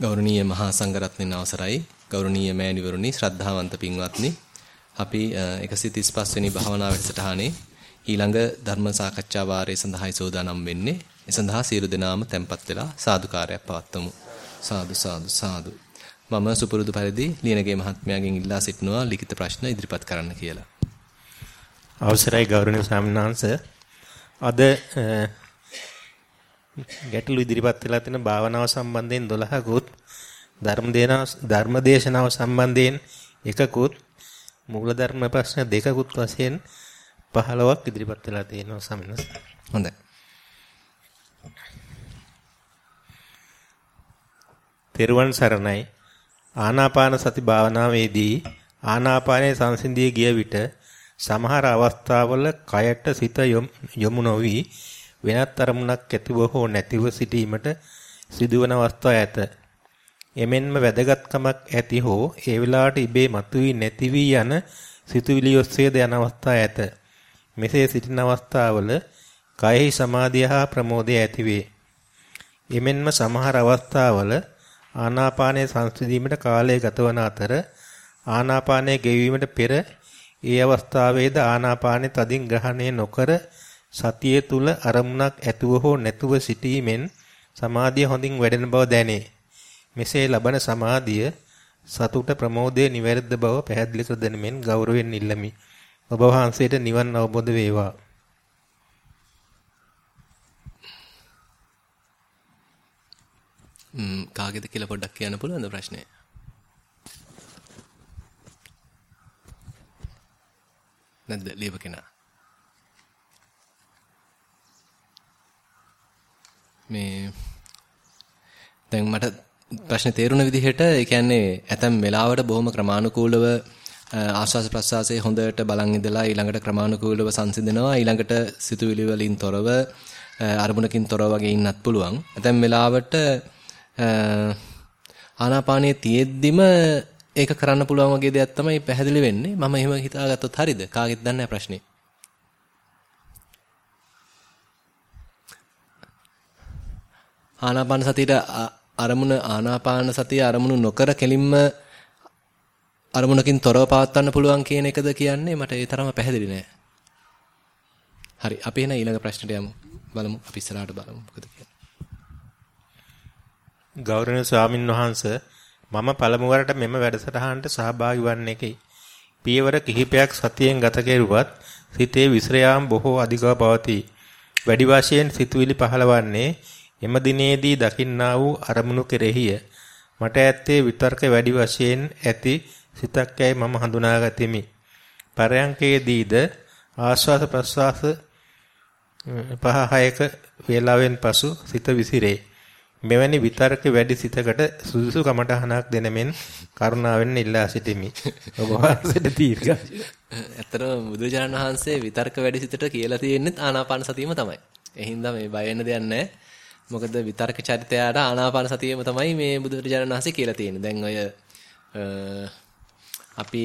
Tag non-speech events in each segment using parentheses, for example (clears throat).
ගෞරවනීය මහා සංඝරත්නයන් අවසරයි. ගෞරවනීය මෑණිවරුනි ශ්‍රද්ධාවන්ත පින්වත්නි අපි 135 වෙනි භාවනා වැඩසටහනේ ඊළඟ ධර්ම සාකච්ඡා වාරය සඳහායි සෝදානම් වෙන්නේ. ඒ සඳහා සියලු දෙනාම tempත් වෙලා සාදුකාරයක් පවත්වමු. සාදු සාදු සාදු. මම සුපුරුදු පරිදි ලියනගේ මහත්මයාගෙන් ඉල්ලා සිටිනවා ලිඛිත ප්‍රශ්න ඉදිරිපත් කරන්න කියලා. අවසරයි ගෞරවනීය ස්වාමීන් වහන්සේ. අද ගැටළු ඉදිරිපත් වෙලා තියෙන භාවනාව සම්බන්ධයෙන් 12කුත් ධර්ම ධර්මදේශනාව සම්බන්ධයෙන් එකකුත් මූලධර්ම ප්‍රශ්න දෙකකුත් වශයෙන් 15ක් ඉදිරිපත් වෙලා තියෙනවා සමිනස්. හොඳයි. තෙරුවන් සරණයි. ආනාපාන සති භාවනාවේදී ආනාපානයේ සංසිඳිය ගිය විට සමහර අවස්ථාවල කයට සිත යොමු නොවි වෙනත් අරමුණක් ඇතිව හෝ නැතිව සිටීමට සිදුවන අවස්ථා ඇත. එමෙන්ම වැදගත්කමක් ඇති හෝ ඒ වෙලාවට ඉබේ මතුවී නැති වී යන සිතුවිලි ඔස්සේද යන අවස්ථා ඇත. මෙසේ සිටින අවස්ථාවල කයෙහි සමාධිය හා ප්‍රමෝදය ඇතිවේ. එමෙන්ම සමහර අවස්ථාවල ආනාපානයේ සංසිඳීමට කාලය ගතවන අතර ආනාපානයේ ගෙවීමට පෙර ඒ අවස්ථාවේද ආනාපානයේ තදින් ග්‍රහණය නොකර සතියේ තුල අරමුණක් ඇතුව හෝ නැතුව සිටීමෙන් සමාධිය හොඳින් වැඩෙන බව දැනේ. මෙසේ ලබන සමාධිය සතුට ප්‍රමෝදයේ නිවැරදි බව පැහැදිලි කර දෙනෙමින් ගෞරවයෙන් ඉල්ලමි. ඔබ වහන්සේට නිවන් අවබෝධ වේවා. ම්ම් කාගේද කියලා පොඩ්ඩක් කියන්න පුළුවන්ද ප්‍රශ්නේ? නැද්ද ලියප කෙනා? මේ දැන් මට ප්‍රශ්නේ තේරුණ විදිහට ඒ කියන්නේ ඇතම් වෙලාවට බොහොම ක්‍රමානුකූලව ආස්වාස ප්‍රසආසයේ හොඳට බලන් ඉඳලා ඊළඟට ක්‍රමානුකූලව සංසිඳනවා ඊළඟට සිතුවිලි වලින් තොරව අරමුණකින් තොරව වගේ ඉන්නත් පුළුවන්. ඇතම් වෙලාවට ආනාපානයේ තියෙද්දිම ඒක කරන්න පුළුවන් වගේ දෙයක් තමයි පැහැදිලි වෙන්නේ. මම එහෙම හිතාගත්තොත් හරිද? කාගෙත් දන්නේ ප්‍රශ්නේ. ආනාපාන සතියට අරමුණ ආනාපාන සතිය අරමුණු නොකර කෙලින්ම අරමුණකින් තොරව පවත්වන්න පුළුවන් කියන එකද කියන්නේ මට ඒ තරම පැහැදිලි නෑ. හරි අපි එන ඊළඟ ප්‍රශ්නට යමු. බලමු අපි ඉස්සරහට බලමු මොකද කියන්නේ. ගෞරවනීය ස්වාමින් වහන්සේ මම පළමු වරට මෙම වැඩසටහනට සහභාගී වන්නේකි. පියවර කිහිපයක් සතියෙන් ගත කෙරුවත් සිතේ විස්රයාම් බොහෝ අධිකව පවතී. වැඩි වශයෙන් සිතුවිලි පහළවන්නේ එම දිනේදී දකින්නා වූ අරමුණු කෙරෙහිය. මට ඇත්තේ විතර්ක වැඩි වශයෙන් ඇති සිතක් යයි මම හඳුනාගතිමි. පරයන්කේදීද ආශ්වාස ප්‍රශ්වාස පහ හයක වේලාවෙන් පසු සිත විසිරේ. මෙවැනි විතර්ක වැඩි සිතකට සුදුසු කමටහනක් දෙනමෙන් කරුණාවෙන් ඉල්ලා සිටිමි. ඔබ වහන්සේට දීර්ඝ. ඇත්තටම බුදුජානක වහන්සේ විතර්ක වැඩි සිතට කියලා තියෙන්නේ ආනාපාන සතියම තමයි. ඒ හින්දා මේ බය වෙන්න දෙයක් නැහැ. මොකද විතර්ක චරිතයට ආනාපාන සතියෙම තමයි මේ බුදුරජාණන් වහන්සේ කියලා තියෙන්නේ. දැන් ඔය අපි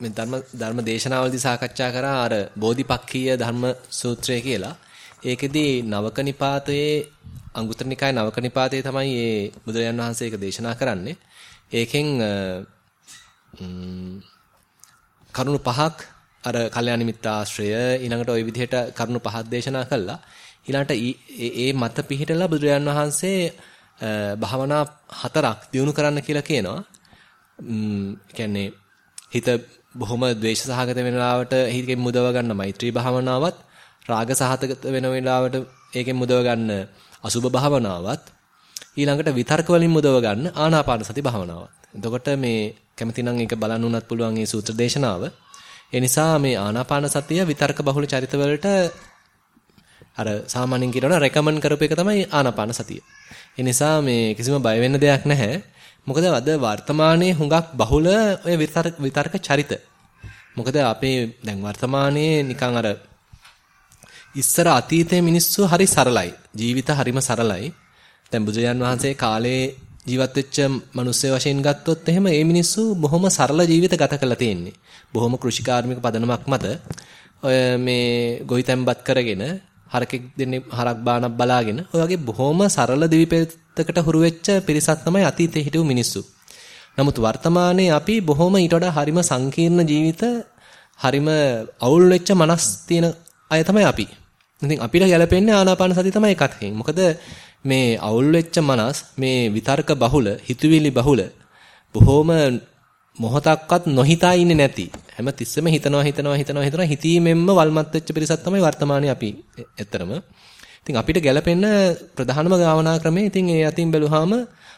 මේ ධර්ම ධර්ම දේශනාවලදී සාකච්ඡා කරා අර බෝධිපක්ඛීය ධර්ම සූත්‍රය කියලා. ඒකෙදී නවක නිපාතයේ අංගුත්තර නිකායේ නවක නිපාතයේ තමයි මේ බුදුරජාණන් වහන්සේ ඒක දේශනා කරන්නේ. ඒකෙන් කරුණු පහක් අර කල්යාණ මිත්‍රාශ්‍රය ඊළඟට ওই විදිහට කරුණු පහක් දේශනා කළා. ඊළඟට ඒ මත පිහිටලා බුදුරජාන් වහන්සේ භාවනා හතරක් දිනු කරන්න කියලා කියනවා. ම්ම් කියන්නේ හිත බොහොම ද්වේෂ සහගත වෙන වෙලාවට හිතෙන් මුදව ගන්න මෛත්‍රී භාවනාවත් රාග සහගත වෙන වෙලාවට ඒකෙන් මුදව ගන්න අසුබ භාවනාවත් ඊළඟට විතර්ක වලින් මුදව ගන්න ආනාපාන සති භාවනාවත්. එතකොට මේ කැමති නම් ඒක බලන්න උනත් පුළුවන් මේ සූත්‍ර දේශනාව. ඒ නිසා මේ ආනාපාන සතිය විතර්ක බහුල චරිතවලට අර සාමාන්‍යයෙන් කියනවා රෙකමන්ඩ් කරපු එක තමයි ආනාපාන සතිය. ඒ නිසා මේ කිසිම බය වෙන්න දෙයක් නැහැ. මොකද අද වර්තමානයේ හුඟක් බහුල ඔය විතර්ක විතර්ක චරිත. මොකද අපේ දැන් වර්තමානයේ නිකන් අර ඉස්සර අතීතයේ මිනිස්සු හරි සරලයි. ජීවිත හරිම සරලයි. දැන් බුදුරජාන් වහන්සේ කාලේ ජීවත් වෙච්ච මිනිස්සු වශයෙන් ගත්තොත් එහෙම ඒ මිනිස්සු බොහොම සරල ජීවිත ගත කරලා තියෙන්නේ. බොහොම කෘෂිකාර්මික පදනමක් මත ඔය මේ ගොවිතැන්පත් කරගෙන හරකෙක් දෙන්නේ හරක් බානක් බලාගෙන ඔය වගේ බොහොම සරල දිවි පැත්තකට හුරු වෙච්ච පිරිසක් තමයි අතීතයේ හිටපු මිනිස්සු. නමුත් වර්තමානයේ අපි බොහොම ඊට වඩා හරිම සංකීර්ණ ජීවිත හරිම අවුල් වෙච්ච මනස් තියෙන අය තමයි අපි. ඉතින් අපිට ගැලපෙන්නේ ආනාපාන සතිය තමයි එකතකින්. මොකද මේ අවුල් වෙච්ච මනස් මේ විතර්ක බහුල, හිතුවිලි බහුල බොහොම මොහොතක්වත් නොහිතා ඉන්නේ නැති හැම තිස්සෙම හිතනවා හිතනවා හිතනවා හිතනවා හිතීමෙන්ම වල්මත් වෙච්ච පිරිසක් තමයි වර්තමානයේ අපි ඇත්තරම. ඉතින් අපිට ගැළපෙන්න ප්‍රධානම ගාවනා ක්‍රමය ඉතින් ඒ අතින් බැලුවාම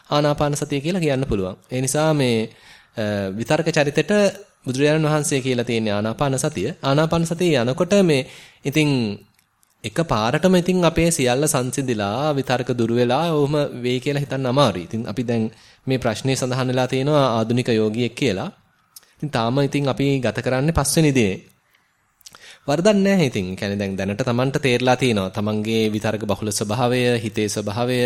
ආනාපාන සතිය කියලා කියන්න පුළුවන්. ඒ නිසා මේ විතර්ක චරිතෙට බුදුරජාණන් වහන්සේ කියලා තියෙන ආනාපාන සතිය. ආනාපාන සතිය යනකොට මේ ඉතින් එක පාරටම ඉතින් අපේ සියල්ල සංසිඳිලා විතර්ක දුර වෙලා ඔහොම වෙයි කියලා හිතන්න අමාරුයි. ඉතින් අපි දැන් මේ ප්‍රශ්නේ සඳහන් වෙලා තියෙනවා ආදුනික යෝගියෙක් කියලා. ඉතින් තාම ඉතින් අපි ගත කරන්නේ පස්වෙනි දිනේ. වරදක් නැහැ ඉතින්. කියන්නේ දැන් දැනට Tamanට තේරලා තියෙනවා. Tamanගේ විතර්ක බහුල ස්වභාවය, හිතේ ස්වභාවය,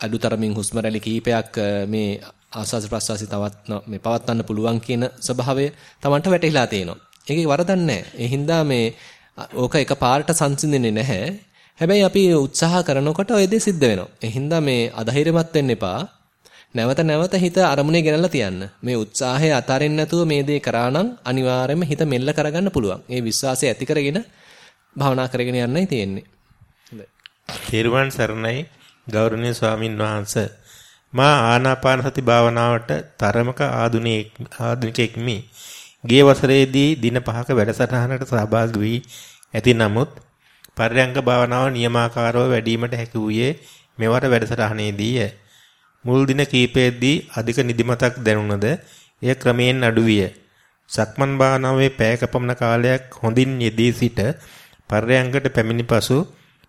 අඩුතරමින් හුස්ම රැලි කීපයක් මේ ආස්වාද ප්‍රස්වාසි තවත් මේ පවත්වන්න පුළුවන් කියන ස්වභාවය Tamanට වැටහිලා තියෙනවා. ඒකේ වරදක් නැහැ. ඒ හින්දා මේ ඕක එක පාරට සංසිඳෙන්නේ නැහැ. හැබැයි අපි උත්සාහ කරනකොට ඔය දේ සිද්ධ වෙනවා. ඒ හින්දා මේ අධෛර්යමත් වෙන්න එපා. නැවත නැවත හිත අරමුණේ ගෙනල්ලා තියන්න. මේ උත්සාහය අතාරින්න නැතුව මේ දේ කරා නම් අනිවාර්යයෙන්ම හිත මෙල්ල කරගන්න පුළුවන්. ඒ විශ්වාසය ඇති කරගෙන භාවනා කරගෙන යන්නයි තියෙන්නේ. හොඳයි. තෙරුවන් සරණයි ගෞරවනීය ස්වාමින් වහන්සේ. මා ආනාපාන සති භාවනාවට තරමක ආධුනික ආධුනිකෙක් මි. ගිය වසරේදී දින 5ක වැඩසටහනකට සහභාගී වී ඇති නමුත් පරයන්ක භාවනාව නියමාකාරව වැඩිවීමට හැකි වූයේ මෙවර වැඩසටහනේදීය. මුල් දින කීපයේදී අධික නිදිමතක් දැනුණද එය ක්‍රමයෙන් අඩු විය. සක්මන් භාවනාවේ පැයක පමණ කාලයක් හොඳින් යෙදී සිට පරයන්කට පැමිණි පසු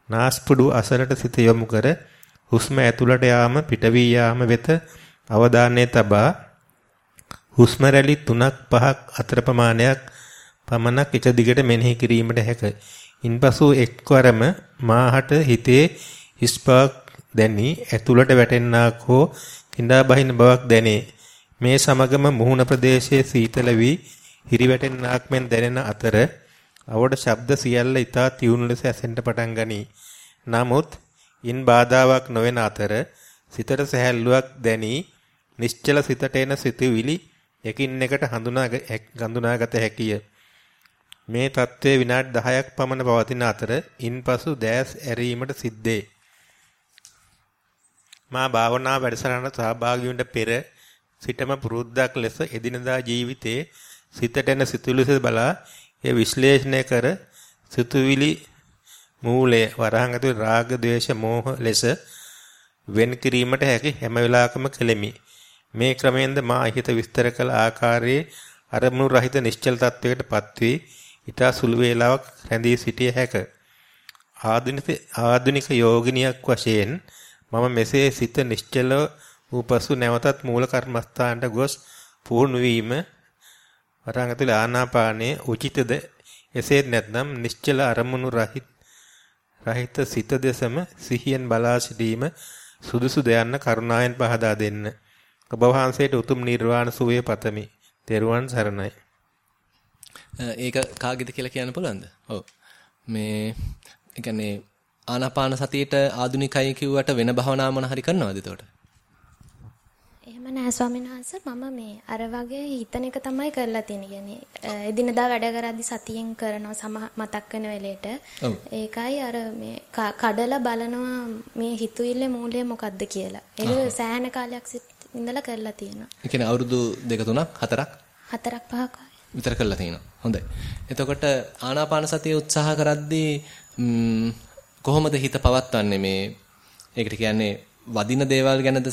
නාස්පුඩු අසලට සිත යොමු කර හුස්ම ඇතුළට යාම පිටවී යාම වෙත අවධානය තබා හුස්ම රැලි 3ක් 5ක් අතර ප්‍රමාණයක් පමණක් එක දිගට මෙනෙහි කිරීමට හැක. ඉන්පසු එක්වරම මාහට හිතේ හිස්පාක් දැනි ඇතුළට වැටෙන්නාක් හෝ කිඳා බහින බවක් දැනේ. මේ සමගම මුහුණ ප්‍රදේශයේ සීතල වී හිරි වැටෙන්නාක් මෙන් දැනෙන අතර අවඩ ශබ්ද සියල්ල ඊතා තියුණු ලෙස ඇසෙන්න පටන් ගනී. නමුත් ඉන් බාධාවක් නොවන අතර සිතට සැහැල්ලුවක් දැනී නිශ්චල සිතට එන සිතුවිලි එකින් එකට හඳුනා ගඳුනාගත හැකිය. මේ தત્ත්වය විනාඩි 10ක් පමණ පවතින අතර ඉන්පසු දැස් ඇරීමට සිද්ධේ. මා භාවනා වැඩසටහනට සහභාගී වුණ පෙර සිටම පුරුද්දක් ලෙස එදිනදා ජීවිතයේ සිතට එන සිතුවිලි සිත බලා ඒ විශ්ලේෂණය කර සිතුවිලි මූලය වරහන් ඇතුළේ රාග, ద్వේෂ, මෝහ ලෙස වෙන් කිරීමට හැකි හැම වෙලාවකම කෙලෙමි. මේ ක්‍රමයෙන්ද මා හිත විස්තර කළ ආකාරයේ අරමුණු රහිත නිශ්චල තත්වයකට පත්වී ඊට සුළු වේලාවක් රැඳී සිටිය හැක. ආධුනික ආධුනික යෝගිනියක් වශයෙන් මම මෙසේ සිත නිශ්චල වූ පසු නැවතත් මූල කර්මස්ථානට ගොස් පුහුණු වීම වරන් ඇතුළේ ආනාපානයේ උචිතද එසේ නැත්නම් නිශ්චල අරමුණු රහිත රහිත සිත දෙසම සිහියෙන් බලා සිටීම සුදුසුද යන්න කරුණාවෙන් පහදා දෙන්න. ඔබ වහන්සේට උතුම් නිර්වාණ සුවය පතමි. තෙරුවන් සරණයි. ඒක කාගෙද කියලා කියන්න පුළුවන්ද? ඔව්. මේ කියන්නේ ආනාපාන සතියේට ආදුනිකයි කිව්වට වෙන භවනා මොන හරි කරනවද එතකොට? එහෙම නෑ ස්වාමීන් වහන්සේ මම මේ අර වගේ හිතන එක තමයි කරලා තියෙන්නේ. කියන්නේ එදිනදා වැඩ කරද්දි සතියෙන් කරනවා සම මතක් වෙන වෙලේට. ඒකයි අර මේ කඩලා බලනවා මේ හිතුවිල්ලේ මූලය මොකද්ද කියලා. ඒක සෑහෙන කාලයක් ඉඳලා කරලා තියෙනවා. ඒ කියන්නේ අවුරුදු දෙක තුනක් හතරක් හතරක් පහක් විතර කරලා තියෙනවා. හොඳයි. එතකොට ආනාපාන සතිය උත්සාහ කරද්දී කොහොමද හිත පවත්වන්නේ මේ ඒකට කියන්නේ වදින දේවල් ගැනද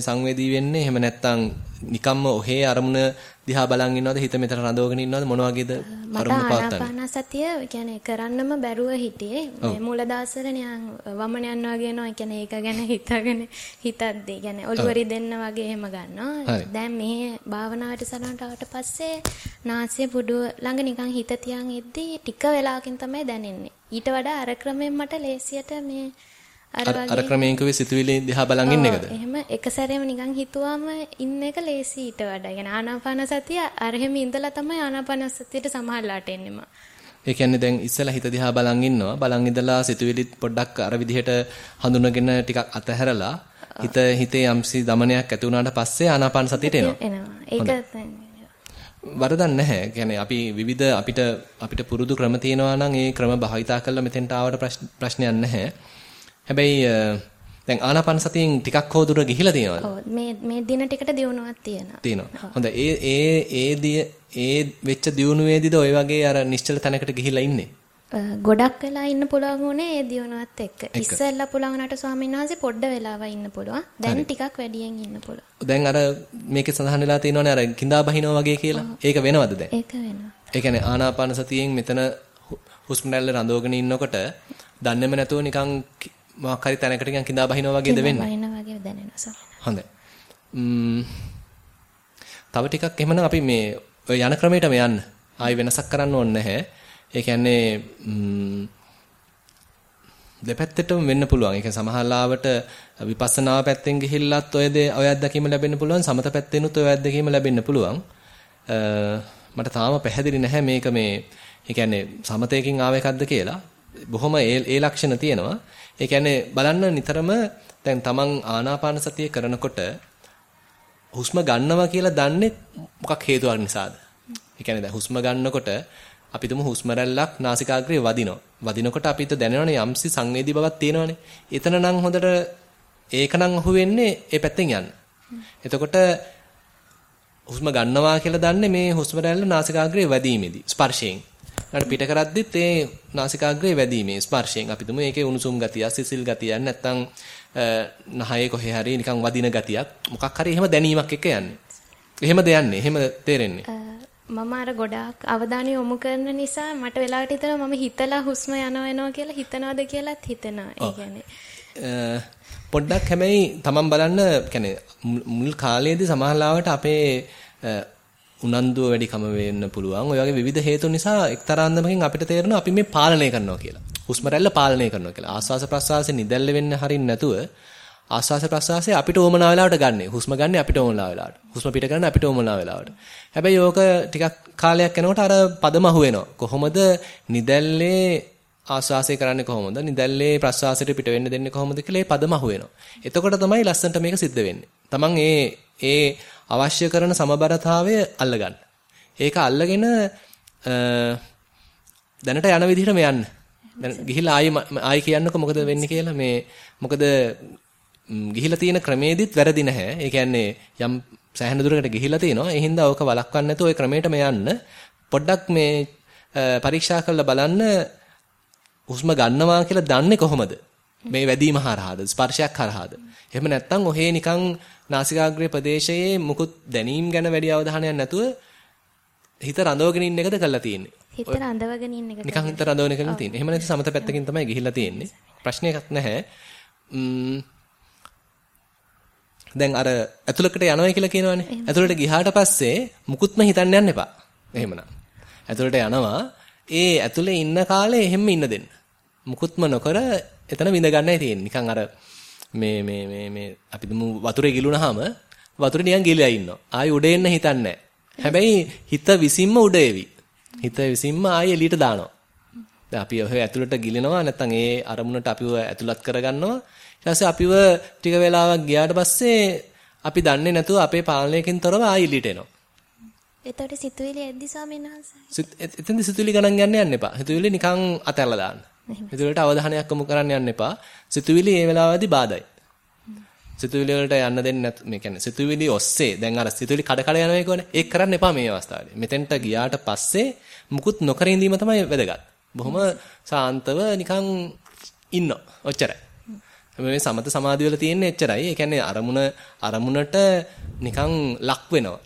සංවේදී වෙන්නේ? එහෙම නැත්නම් නිකම්ම ඔහේ අරමුණ දිහා බලන් ඉන්නවද? හිත මෙතන රඳවගෙන ඉන්නවද? මොන වගේද අරමුණ පවත්වන්නේ? මට ආනාපානසතිය කියන්නේ කරන්නම බැරුව හිටියේ. මේ මූල දාසර නිකන් වමන යනවා කියනවා කියන්නේ ඒක ගැන (laughs) හිතගෙන හිතද්දී කියන්නේ ඔළුවරි දෙන්න වගේ එහෙම ගන්නවා. දැන් මේ භාවනාවට සරණට ආවට පස්සේ නාසය පුඩුව ළඟ නිකන් හිත තියන් ඉද්දී ටික වෙලාවකින් තමයි දැනෙන්නේ. ඊට වඩා අර ක්‍රමයෙන් මට ලේසියට මේ අර අර ක්‍රමයෙන් කිව්වේ සිතුවිලි දිහා බලන් ඉන්න එකද? එහෙම එක සැරේම නිකන් හිතුවාම ඉන්න එක ලේසි ඊට වඩා. يعني ආනාපාන සතිය අර හැම ඉඳලා තමයි ආනාපාන සතියට සමහරලාට එන්නෙම. ඒ කියන්නේ දැන් ඉස්සලා හිත දිහා බලන් ඉන්නවා. බලන් ඉඳලා සිතුවිලි පොඩ්ඩක් අර විදිහට හඳුනගෙන ටිකක් අතහැරලා හිත හිතේ යම්සි දමනයක් ඇති වුණාට පස්සේ ආනාපාන සතියට එනවා. එනවා. ඒක වරදක් නැහැ. කියන්නේ අපි විවිධ අපිට අපිට පුරුදු ක්‍රම තියෙනවා නම් ඒ ක්‍රම භාවිතා කරලා මෙතෙන්ට ආවට ප්‍රශ්නයක් නැහැ. හැබැයි දැන් ආනාපාන සතියෙන් ටිකක් හෝ දුර ගිහිලා තියෙනවද? ඔව් මේ මේ දින ටිකට දියුණුවක් තියෙනවා. තියෙනවා. හොඳයි. ඒ ඒ ඒ ඒ වෙච්ච දියුණුවේදීද ওই වගේ අර නිශ්චල තැනකට ගිහිලා ඉන්නේ? ගොඩක් වෙලා ඉන්න පුළුවන් උනේ ඒ දියුණුවත් එක්ක. ඉස්සෙල්ලා පුළුවන් නට ස්වාමීන් වහන්සේ පොඩ්ඩ වෙලාව ඉන්න පුළුවන්. දැන් ටිකක් වැඩියෙන් ඉන්න පුළුවන්. දැන් අර මේකේ සඳහන් වෙලා තියෙනවනේ අර කිඳා බහිනවා වගේ කියලා. ඒක වෙනවද දැන්? ඒක වෙනවා. ඒ කියන්නේ ආනාපාන සතියෙන් මෙතන හුස්ම රැල්ල රඳවගෙන ඉන්නකොට දන්නේම නැතුව නිකන් මොකක් හරි තැනකට නිකන් කිඳා බහිනවා වගේද වෙන්නේ? බහිනවා වගේ දැනෙනවා ස්වාමීන් හොඳයි. තව ටිකක් එහෙමනම් අපි මේ යන ක්‍රමයටම යන්න. ආයි වෙනසක් කරන්න ඕනේ නැහැ. ඒ කියන්නේ දෙපැත්තටම වෙන්න පුළුවන්. ඒක සමහරලාවට විපස්සනා පැත්තෙන් ගිහිල්ලත් ඔය දේ ඔය අත්දැකීම ලැබෙන්න පුළුවන්. සමත පැත්තෙනුත් ඔය අත්දැකීම ලැබෙන්න පුළුවන්. මට තාම පැහැදිලි නැහැ මේක මේ ඒ කියන්නේ සමතයකින් ආව එකක්ද කියලා. බොහොම ඒ ඒ ලක්ෂණ තියෙනවා. ඒ කියන්නේ බලන්න නිතරම දැන් තමන් ආනාපාන සතිය කරනකොට හුස්ම ගන්නවා කියලා දන්නේ මොකක් හේතුවක් නිසාද? ඒ කියන්නේ දැන් හුස්ම ගන්නකොට අපි තුමු හුස්ම රැල්ලක් නාසිකාග්‍රේ වදිනවා. වදිනකොට අපිට දැනෙනවනේ යම්සි සංවේදී බවක් තියෙනවනේ. එතන නම් හොඳට ඒක නම් අහුවෙන්නේ ඒ පැත්තෙන් යන්න. එතකොට හුස්ම ගන්නවා කියලා දන්නේ මේ හුස්ම රැල්ල නාසිකාග්‍රේ වැදීමේදී ස්පර්ශයෙන්. ඊට පිට කරද්දිත් ඒ නාසිකාග්‍රේ වැදීමේ ස්පර්ශයෙන් අපි තුමු ඒකේ උණුසුම් ගතිය, සිසිල් ගතිය නැත්තම් නහයේ කොහේ හරි නිකන් වදින ගතියක් මොකක් හරි එහෙම දැනීමක් එක්ක යන්නේ. එහෙමද යන්නේ? එහෙම තේරෙන්නේ. මම අර ගොඩාක් අවධානය යොමු කරන නිසා මට වෙලාවට හිතෙනවා මම හිතලා හුස්ම යනවා එනවා කියලා හිතනවාද කියලාත් හිතෙනවා. ඒ කියන්නේ පොඩ්ඩක් හැබැයි තමන් බලන්න කියන්නේ මුල් කාලයේදී සමහරවිට අපේ උනන්දුව වැඩිකම වෙන්න පුළුවන්. ඔය වගේ විවිධ හේතු නිසා එක්තරා අන්දමකින් අපිට තේරෙනවා අපි මේ පාලනය කරනවා කියලා. හුස්ම රැල්ල පාලනය කරනවා කියලා. ආස්වාස ප්‍රස්වාසයේ නිදැල්ල වෙන්න හරින්න නැතුව ආස්වාස ප්‍රස්වාසයේ අපිට ඕමනා වෙලාවට ගන්න. හුස්ම ගන්න අපිට ඕමනා වෙලාවට. හුස්ම පිට කරන්න අපිට ඕමනා වෙලාවට. හැබැයි ඕක ටිකක් කාලයක් යනකොට අර පදම අහුවෙනවා. කොහොමද නිදැල්ලේ ආස්වාසය කරන්නේ කොහොමද? නිදැල්ලේ ප්‍රස්වාසයට පිට වෙන්න දෙන්නේ කොහොමද කියලා ඒ පදම අහුවෙනවා. එතකොට තමයි ලස්සනට මේක සිද්ධ වෙන්නේ. Taman ඒ ඒ අවශ්‍ය කරන සමබරතාවය අල්ලගන්න. ඒක අල්ලගෙන දැනට යන විදිහටම යන්න. දැන් ගිහිල්ලා ආයි ආයි කියන්නකො මොකද වෙන්නේ කියලා මේ මොකද ගිහිලා තියෙන ක්‍රමේදිත් වැරදි නැහැ. ඒ කියන්නේ යම් සෑහෙන දුරකට ගිහිලා තිනවා. ඒ හින්දා ඕක වළක්වන්න නැතුව ওই ක්‍රමයටම යන්න. පොඩ්ඩක් මේ පරීක්ෂා කරලා බලන්න හුස්ම ගන්නවා කියලා දන්නේ කොහොමද? මේ වැදීම හරහාද? ස්පර්ශයක් හරහාද? එහෙම නැත්නම් ඔහේ නිකන් නාසිකාග්‍රේ ප්‍රදේශයේ මුකුත් දැනීම් ගැන වැඩි අවධානයක් නැතුව හිත රඳවගෙන ඉන්න එකද කරලා තියෙන්නේ. හිත රඳවගෙන ඉන්න එක. නිකන් හිත රඳවගෙන කරලා තියෙන්නේ. එහෙම නැත්නම් සමත පැත්තකින් තමයි ගිහිල්ලා තියෙන්නේ. ප්‍රශ්නයක් නැහැ. දැන් අර ඇතුළකට යනවා කියලා කියනවනේ. ඇතුළට ගියාට පස්සේ මුකුත්ම හිතන්න යන්න එපා. එහෙමනම්. ඇතුළට යනවා. ඒ ඇතුළේ ඉන්න කාලේ එහෙම ඉන්න දෙන්න. මුකුත්ම නොකර එතන විඳ ගන්නයි තියෙන්නේ. නිකන් අර මේ මේ මේ මේ අපි දුමු වතුරේ ගිලුණාම වතුරේ නිකන් ගිලලා ඉන්නවා. ආයි උඩ එන්න හිතන්නේ හැබැයි හිත විසින්ම උඩ එවි. හිත විසින්ම ආයි එළියට දානවා. දැන් අපි ඔය ඇතුළට ගිලිනවා නැත්නම් ඒ අරමුණට අපිව ඇතුළත් කරගන්නවා. ඊට පස්සේ අපිව ටික වෙලාවක් ගියාට පස්සේ අපි දන්නේ නැතුව අපේ පාලනයකින් තොරව ආයි එළියට එනවා. එතකොට සිතුවිලි එද්දි ස්වාමීන් වහන්සේ. එතෙන්ද සිතුවිලි ගණන් ගන්න යන්න එපා. සිතුවිලි නිකන් අතහැරලා දාන්න. සිතුවිලිට අවධානයක් යොමු කරන්න යන්න එපා. සිතුවිලි මේ වෙලාවේදී බාධායි. සිතුවිලි වලට යන්න දෙන්නේ නැත් මේ කියන්නේ සිතුවිලි ඔස්සේ දැන් අර සිතුවිලි කඩ කඩ යනවා කියවනේ ඒක කරන්න එපා මේ අවස්ථාවේ. මෙතෙන්ට ගියාට පස්සේ මුකුත් නොකර ඉඳීම තමයි වැදගත්. බොහොම සාන්තව නිකන් ඉන්න. ඔච්චරයි. මේ සමත සමාධිය වල තියෙන්නේ එච්චරයි. ඒ කියන්නේ අරමුණ අරමුණට නිකන් ලක් වෙනවා.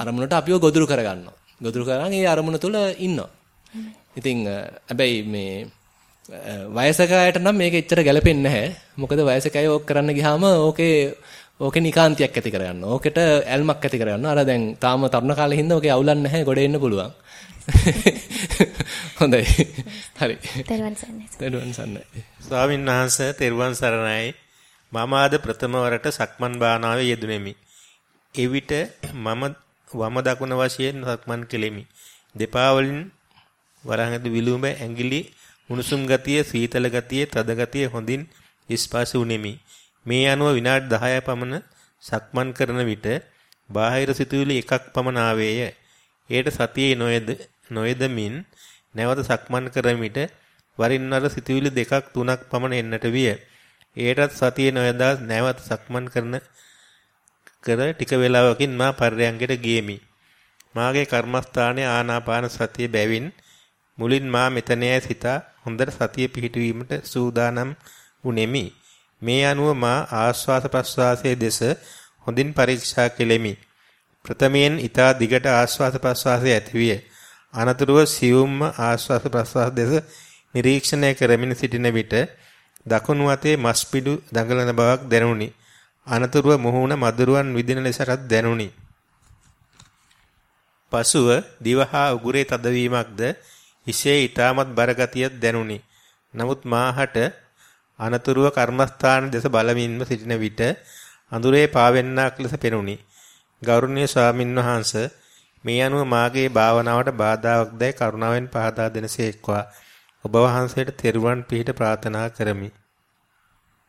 අරමුණට අපිව ගොදුරු කරගන්නවා. ගොදුරු කරගෙන ඒ අරමුණ තුල ඉන්නවා. ඉතින් හැබැයි මේ වයසක අයට නම් මේක එච්චර ගැලපෙන්නේ නැහැ. මොකද වයසක අය ඕක කරන්න ගියාම ඕකේ ඕකේ නිකාන්තියක් ඇති කරගන්න. ඕකට ඇල්මක් ඇති කරගන්න. අර දැන් තාම තරුණ කාලේ හින්දා ඕකේ අවුලක් නැහැ. ගොඩ එන්න පුළුවන්. (laughs) හොඳයි. හරි. තෙරුවන් සරණයි. තෙරුවන් සරණයි. ස්වාමීන් වහන්සේ තෙරුවන් සරණයි. මම අද ප්‍රථම වරට සක්මන් භාවනාවේ යෙදුණෙමි. එවිට මම වම දකුණ වශයෙන් සක්මන් කෙලෙමි. දෙපා වලින් වරහඟද විලුඹ ඇඟිලි උණුසුම් ගතිය, සීතල ගතිය, තද ගතිය හොඳින් ස්පර්ශ වුනිමි. මේ අනුව විනාඩි 10 පමණ සක්මන් කරන විට බාහිර සිතුවිලි එකක් පමණ ආවේය. ඒට සතියේ නොයද නොයදමින් නැවත සක්මන් කරන විට වරින් වර සිතුවිලි දෙකක් තුනක් පමණ එන්නට විය. ඒටත් සතියේ නොයදා නැවත සක්මන් කරන කර ටික වේලාවකින් මා පර්යංගයට ගියෙමි. මාගේ කර්මස්ථානයේ ආනාපාන සතිය බැවින් මුලින් මා මෙතනයි සිතා හොඳට සතිය පිහිටවීමට සූදානම් වුනේමි. මේ අනුව මා ආස්වාස ප්‍රස්වාසයේ දෙස හොඳින් පරීක්ෂා කෙලෙමි. ප්‍රථමයෙන් ඊතා දිගට ආස්වාස ප්‍රස්වාසයේ ඇතිවිය. අනතුරුව සියුම්ම ආස්වාස ප්‍රස්වාස දෙස නිරීක්ෂණය කරමින් සිටින විට දකුණු අතේ මස්පිඩු දඟලන බවක් දැනුනි. අනතුරුව මුහුණ මදුරුවන් විදින ලෙසටත් දැනුනි. පසුව දිවහා උගුරේ තදවීමක්ද හිසේ ඊටමත් බරගතියක් දැනුනි. නමුත් මාහට අනතුරුව කර්මස්ථාන දෙස බලමින්ම සිටින විට අඳුරේ පාවෙන්නක් ලෙස පෙනුනි. ගෞරවනීය ස්වාමින් වහන්සේ මේ අනුව මාගේ භාවනාවට බාධාවක් දැයි කරුණාවෙන් පහදා දෙනසේක්වා. ඔබ වහන්සේට තෙරුවන් පිහිට ප්‍රාර්ථනා කරමි.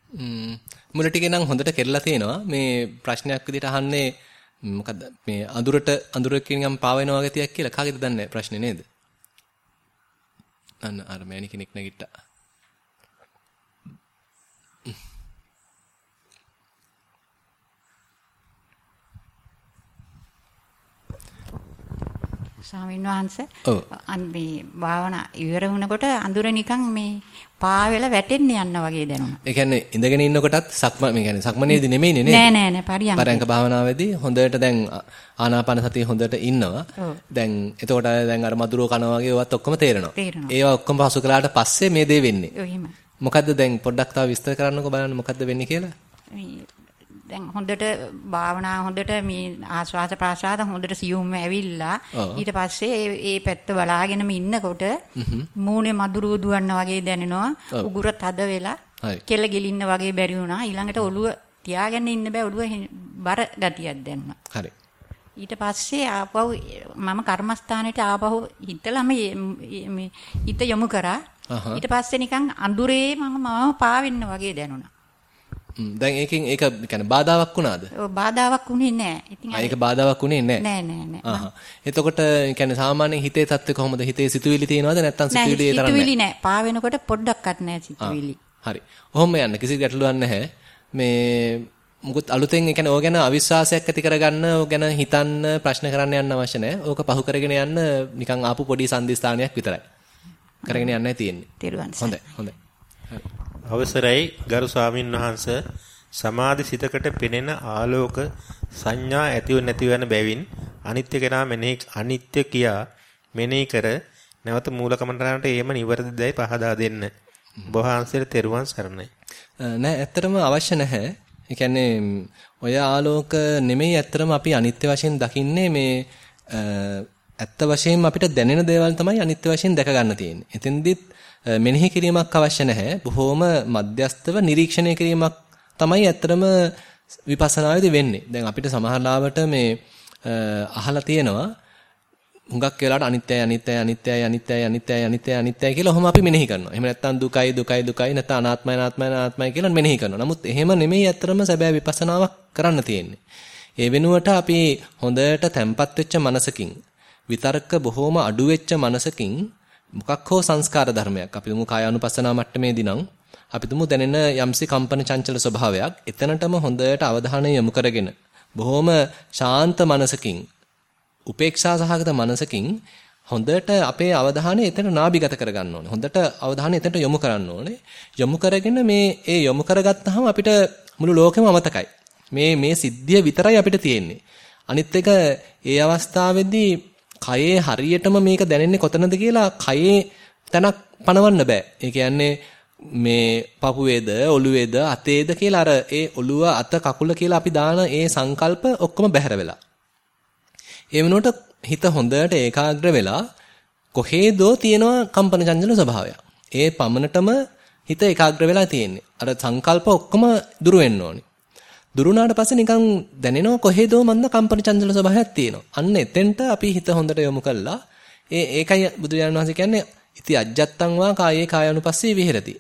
ම්ම් මුල ටිකේ නම් හොඳට කෙරලා තියෙනවා. මේ ප්‍රශ්නයක් විදිහට අහන්නේ මොකද්ද මේ අඳුරට අඳුරකින් යම් පාවෙනවා වගේ තියක් කියලා කාගෙද දන්නේ ප්‍රශ්නේ නේද? අන්න අර මෑණි කෙනෙක් නැගිට්ටා. ස්වාමීන් වහන්සේ අන් මේ භාවනා ඉවර වුණකොට අඳුර නිකන් මේ පා වෙලා වැටෙන්න යන්න වගේ දැනුණා. ඒ කියන්නේ ඉඳගෙන ඉන්නකොටත් සක්ම මේ කියන්නේ සක්මනේදී නෙමෙයිනේ නේද? නෑ නෑ නෑ පරියන්ක. පරයන්ක භාවනාවේදී හොඳට දැන් ආනාපාන සතිය හොඳට ඉන්නවා. දැන් එතකොට දැන් අර මధుරෝ කනවා වගේ ඒවත් ඔක්කොම තේරෙනවා. ඒවා ඔක්කොම පසු කළාට පස්සේ මේ දේ වෙන්නේ. මොකද්ද දැන් පොඩ්ඩක් තව විස්තර කරන්නකෝ බලන්න මොකද්ද වෙන්නේ කියලා? දැන් හොඳට භාවනා හොඳට මේ ආස්වාද ප්‍රාසාද හොඳට සියුම්ව ඇවිල්ලා ඊට පස්සේ ඒ පැත්ත බලාගෙනම ඉන්නකොට මූණේ මදුරු දුවන්න වගේ දැනෙනවා. උගුර තද වෙලා කෙල ගෙලින්න වගේ බැරි වුණා. ඊළඟට ඔළුව තියාගෙන ඉන්න බෑ. ඔළුව බර ගතියක් දැනුණා හරි. ඊට පස්සේ ආපහු මම කර්මස්ථානෙට ආපහු හිතලා මේ හිත යොමු කරා. ඊට පස්සේ නිකන් අඳුරේ මම මම පාවෙන්න වගේ දැනුණා දැන් ඒකෙන් ඒක කියන්නේ බාධාවක් වුණාද? ඔව් බාධාවක් වුණේ නැහැ. ඉතින් ඒක බාධාවක් වුණේ නැහැ. නෑ නෑ නෑ. ආහ්. එතකොට කියන්නේ සාමාන්‍යයෙන් හිතේ තත්ත්වය කොහොමද? හිතේ සිතුවිලි තියෙනවද නැත්නම් සිතුවිලි ඒ තරම් නැහැ? සිතුවිලි නැහැ. පා වෙනකොට පොඩ්ඩක්වත් නැහැ සිතුවිලි. හරි. ඔහොම යන්න කිසි ගැටලුවක් නැහැ. මේ මුකුත් අලුතෙන් ඒ කියන්නේ ඕක ගැන අවිශ්වාසයක් ඇති කරගන්න ඕක ගැන හිතන්න ප්‍රශ්න කරන්න යන්න අවශ්‍ය නැහැ. ඕක පහු කරගෙන යන්න නිකන් ආපු පොඩි සම්දිස්ථානයක් විතරයි. කරගෙන යන්නයි තියෙන්නේ. හොඳයි හොඳයි. අවසරයි ගරු ස්වාමින් වහන්ස සමාධි සිතකට පෙනෙන ආලෝක සංඥා ඇතිව නැතිව යන බැවින් අනිත්‍ය කෙනා මෙනෙහි අනිත්‍ය කියා මෙනෙහි කර නැවත මූලකමන්තරණට ඒම නිවැරදිදයි පහදා දෙන්න. ඔබ වහන්සේට තෙරුවන් සරණයි. නෑ ඇත්තටම අවශ්‍ය නැහැ. ඒ කියන්නේ ඔය ආලෝක නෙමෙයි ඇත්තටම අපි අනිත්‍ය වශයෙන් දකින්නේ මේ ඇත්ත වශයෙන්ම අපිට දැනෙන දේවල් තමයි අනිත්‍ය වශයෙන් දැක ගන්න තියෙන්නේ. එතෙන්දිත් මෙනෙහි කිරීමක් අවශ්‍ය නැහැ. බොහෝම මධ්‍යස්තව නිරීක්ෂණය කිරීමක් තමයි ඇත්තටම විපස්සනාවේදී වෙන්නේ. දැන් අපිට සමහරවිට මේ අහලා තියෙනවා හුඟක් වෙලාවට අනිත්‍යයි අනිත්‍යයි අනිත්‍යයි අනිත්‍යයි අනිත්‍යයි අනිත්‍යයි අනිත්‍යයි කියලා ඔහොම අපි මෙනෙහි කරනවා. එහෙම නැත්නම් දුකයි දුකයි දුකයි නැත්නම් අනාත්මයි අනාත්මයි අනාත්මයි කියලා මෙනෙහි කරනවා. නමුත් එහෙම නෙමෙයි ඇත්තටම සැබෑ විපස්සනාවක් කරන්න තියෙන්නේ. ඒ වෙනුවට අපි හොඳට තැම්පත් වෙච්ච මනසකින් විතර්ක බොහොම අඩු වෙච්ච මනසකින් මොකක් හෝ සංස්කාර ධර්මයක් අපි තුමු කායානුපස්සනා මට්ටමේදී නම් අපි තුමු දැනෙන යම්සි කම්පන චංචල ස්වභාවයක් එතනටම හොඳට අවධානය යොමු කරගෙන බොහොම ශාන්ත මනසකින් උපේක්ෂා සහගත මනසකින් හොඳට අපේ අවධානය එතන නාභිගත කරගන්න ඕනේ. හොඳට අවධානය එතනට යොමු කරන්න ඕනේ. යොමු කරගෙන මේ ඒ යොමු කරගත්තාම අපිට මුළු ලෝකෙම අමතකයි. මේ මේ සිද්ධිය විතරයි අපිට තියෙන්නේ. අනිත් එක ඒ අවස්ථාවේදී කයේ හරියටම මේක දැනෙන්නේ කොතනද කියලා කයේ තැනක් පනවන්න බෑ. ඒ කියන්නේ මේ පපුවේද ඔළුවේද අතේද කියලා අර ඒ ඔළුව අත කකුල කියලා අපි දාන ඒ සංකල්ප ඔක්කොම බැහැර වෙලා. ඒ වෙනුවට හිත හොඳට ඒකාග්‍ර වෙලා කොහේදෝ තියෙනවා කම්පන චංචල ස්වභාවයක්. ඒ පමණටම හිත ඒකාග්‍ර වෙලා තියෙන්නේ. අර සංකල්ප ඔක්කොම දුර වෙන්න ඕනේ. දුරුණාට පස්සේ නිකන් දැනෙනවා කොහෙදෝ මන්ද කම්පන චංචල ස්වභාවයක් තියෙනවා. අන්න එතෙන්ට අපි හිත හොඳට යොමු කළා. ඒ ඒකයි බුදුරජාණන් වහන්සේ කියන්නේ ඉති අජ්ජත්තං වා කායේ කායानुපස්සී විහෙරති.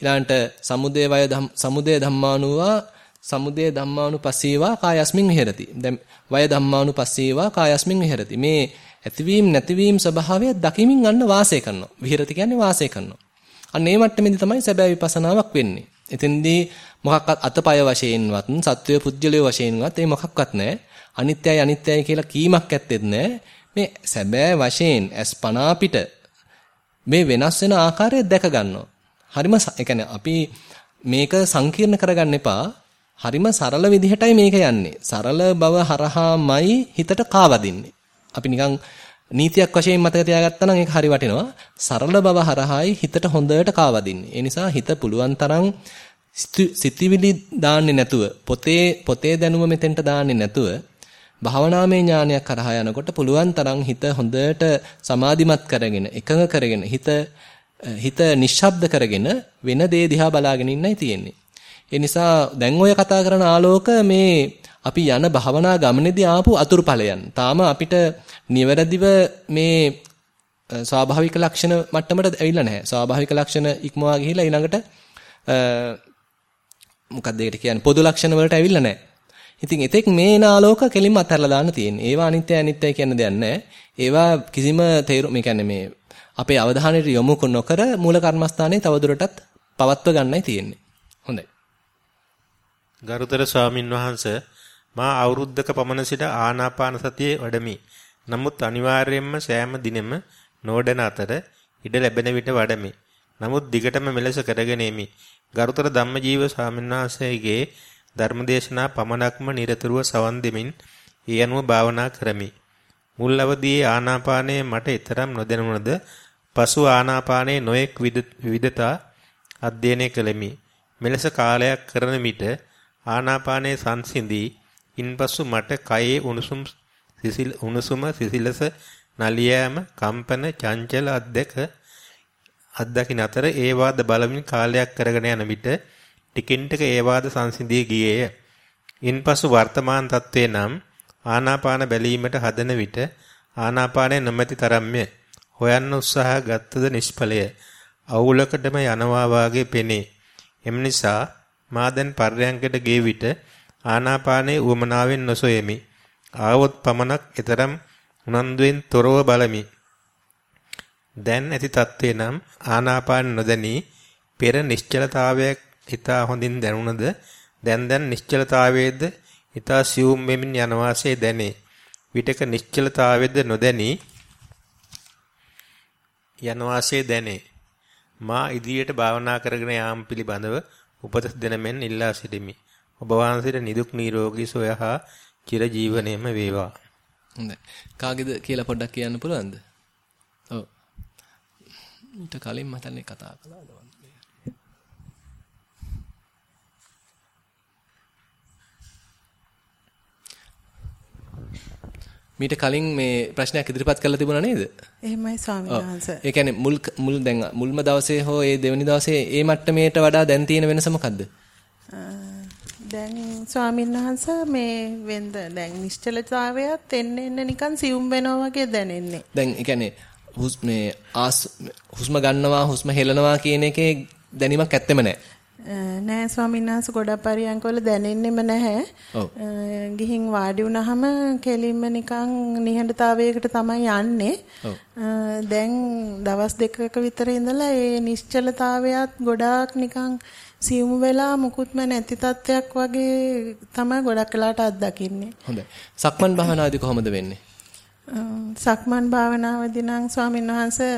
ඊළඟට සමුදේ වය සමුදේ ධම්මානුවා සමුදය ධම්මානුපස්සීවා කායස්මින් විහෙරති. දැන් වය ධම්මානුපස්සීවා කායස්මින් විහෙරති. මේ ඇතිවීම නැතිවීම ස්වභාවය දකිමින් අන්න වාසය කරනවා. විහෙරති කියන්නේ වාසය කරනවා. අන්න ඒ මට්ටමේදී තමයි සැබෑ විපස්සනාවක් වෙන්නේ. එතෙන්දී මොකක්වත් අතපය වශයෙන්වත් සත්වය පුජ්‍යලය වශයෙන්වත් ඒ මොකක්වත් නැහැ. අනිත්‍යයි අනිත්‍යයි කියලා කීමක් ඇත්තෙත් නැහැ. මේ සැබෑ වශයෙන් අස්පනා පිට මේ වෙනස් වෙන ආකාරය දැක ගන්නවා. හරිම ඒ අපි මේක සංකීර්ණ කරගන්න එපා. හරිම සරල විදිහටයි මේක යන්නේ. සරල බව හරහාමයි හිතට කාවදින්නේ. අපි නිකන් නීතියක් වශයෙන් මතක තියාගත්තා නම් ඒක හරි වටිනවා. සරල බව හරහායි හිතට හොඳට කාවදින්නේ. ඒ නිසා හිත පුළුවන් තරම් සිතිවිලි දාන්නේ නැතුව පොතේ පොතේ දැනුම මෙතෙන්ට දාන්නේ නැතුව භාවනාමය ඥානයක් කරහා යනකොට පුළුවන් තරම් හිත හොඳට සමාධිමත් කරගෙන එකඟ කරගෙන හිත හිත නිශ්ශබ්ද කරගෙන වෙන දේ දිහා බලාගෙන ඉන්නයි තියෙන්නේ. ඒ නිසා දැන් ඔය කතා කරන ආලෝක මේ අපි යන භවනා ගමනේදී ආපු අතුරු ඵලයන්. තාම අපිට නිවැරදිව මේ ස්වාභාවික ලක්ෂණ මට්ටමට ඇවිල්ලා නැහැ. ස්වාභාවික ලක්ෂණ ඉක්මවා ගිහිලා ඊළඟට මොකක්ද ඒකට කියන්නේ පොදු ලක්ෂණ වලට ඇවිල්ලා නැහැ. ඉතින් එතෙක් මේ නාලෝක කෙලින්ම අත්හැරලා දාන්න තියෙන්නේ. ඒවා අනිත්‍ය අනිත්‍ය කියන දෙයක් නැහැ. ඒවා කිසිම තේරුම් මේ කියන්නේ මේ අපේ අවධානයට යොමු නොකර මූල කර්මස්ථානයේ තවදුරටත් පවත්ව ගන්නයි තියෙන්නේ. හොඳයි. ගරුතර ස්වාමින් වහන්සේ මා අවුරුද්දක පමණ සිට ආනාපාන සතියේ වඩමි. නමුත් අනිවාර්යයෙන්ම සෑම දිනෙම නොවඩන අතර ඉඩ ලැබෙන විට වඩමි. නමුත් දිගටම මෙලෙස කරගෙන එමි. ගරුතර ධම්මජීව ස්වාමීන් වහන්සේගේ ධර්මදේශනා පමණක්ම නිරතුරුව සවන් දෙමින් ඒ අනුව භාවනා කරමි. මුල් අවදියේ ආනාපානයේ මට ඊතරම් නොදැනුණද පසු ආනාපානයේ නොඑක් විවිධතා අධ්‍යයනය කළෙමි. මෙලෙස කාලයක් කරන විට ආනාපානයේ සංසිඳී ඉන්පසු මට කයේ උණුසුම් සිසිල් උණුසුම සිසිලස නලියෑම කම්පන චංචල අධ්‍යක අත්දකින් අතර ඒ වාද බලමින් කාලයක් කරගෙන යන විට ටිකින් ටික ඒ වාද සංසිඳී ගියේය. ඉන්පසු වර්තමාන තත්වේ නම් ආනාපාන බැලීමට හදන විට ආනාපානය නොමැති තරම්ය. හොයන්න උත්සාහ ගත්තද නිෂ්ඵලය. අවුලකටම යනවා වාගේ පෙනේ. එම නිසා මා දැන් පර්යංකයට ගිය විට ආනාපානයේ උවමනාවෙන් නොසොයෙමි. ආවොත් පමණක් ඊතරම් උනන්දුවෙන් තොරව බලමි. දැන් ඇති තත්ත්වේ නම් ආනාපාන නොදැනී පෙර නිශ්චලතාවයක් ඊතා හොඳින් දැනුණද දැන් දැන් නිශ්චලතාවයේද ඊතා සියුම් වෙමින් යන වාසේ දැනේ. විටක නිශ්චලතාවයේද නොදැනී යන වාසේ දැනේ. මා ඉදිරියට භාවනා කරගෙන යාම පිළිබඳව උපදෙස් දෙන මෙන් ඉල්ලා සිටිමි. ඔබ වහන්සේට නිදුක් නිරෝගී සුවය හා චිර ජීවනයේම වේවා. හොඳයි. කාගේද කියලා පොඩ්ඩක් කියන්න පුළුවන්ද? ඔව්. ඊට කලින් මතන්නේ කතා කළාද? මීට කලින් මේ ප්‍රශ්නයක් ඉදිරිපත් කරලා තිබුණා නේද? එහෙමයි ස්වාමීන් වහන්සේ. ඒ කියන්නේ මුල් මුල් දැන් මුල්ම දවසේ හෝ ඒ දෙවෙනි දවසේ ඒ මට්ටමේට වඩා දැන් තියෙන වෙනස මොකද්ද? දැන් ස්වාමීන් වහන්සේ මේ වෙන්ද දැන් නිශ්චලතාවයත් එන්න එන්න නිකන් සියුම් වෙනවා වගේ දැනෙන්නේ. දැන් ඒ කියන්නේ මේ ආස් හුස්ම ගන්නවා හුස්ම හෙලනවා කියන එකේ දැනීමක් ඇත්තෙම නැහැ. නෑ ස්වාමීන් වහන්සේ ගොඩක් පරියන්කවල දැනෙන්නෙම නැහැ. ගිහින් වාඩි වුණාම කෙලින්ම නිකන් නිහඬතාවයකට තමයි යන්නේ. දැන් දවස් දෙකක විතර ඉඳලා ඒ නිශ්චලතාවයත් ගොඩාක් නිකන් සියුම් වෙලා මුකුත්ම නැති තත්යක් වගේ තමයි ගොඩක් වෙලාට අත්දකින්නේ. හොඳයි. සක්මන් භාවනාවේදී කොහොමද වෙන්නේ? සක්මන් භාවනාවේදී නම් ස්වාමීන් වහන්සේ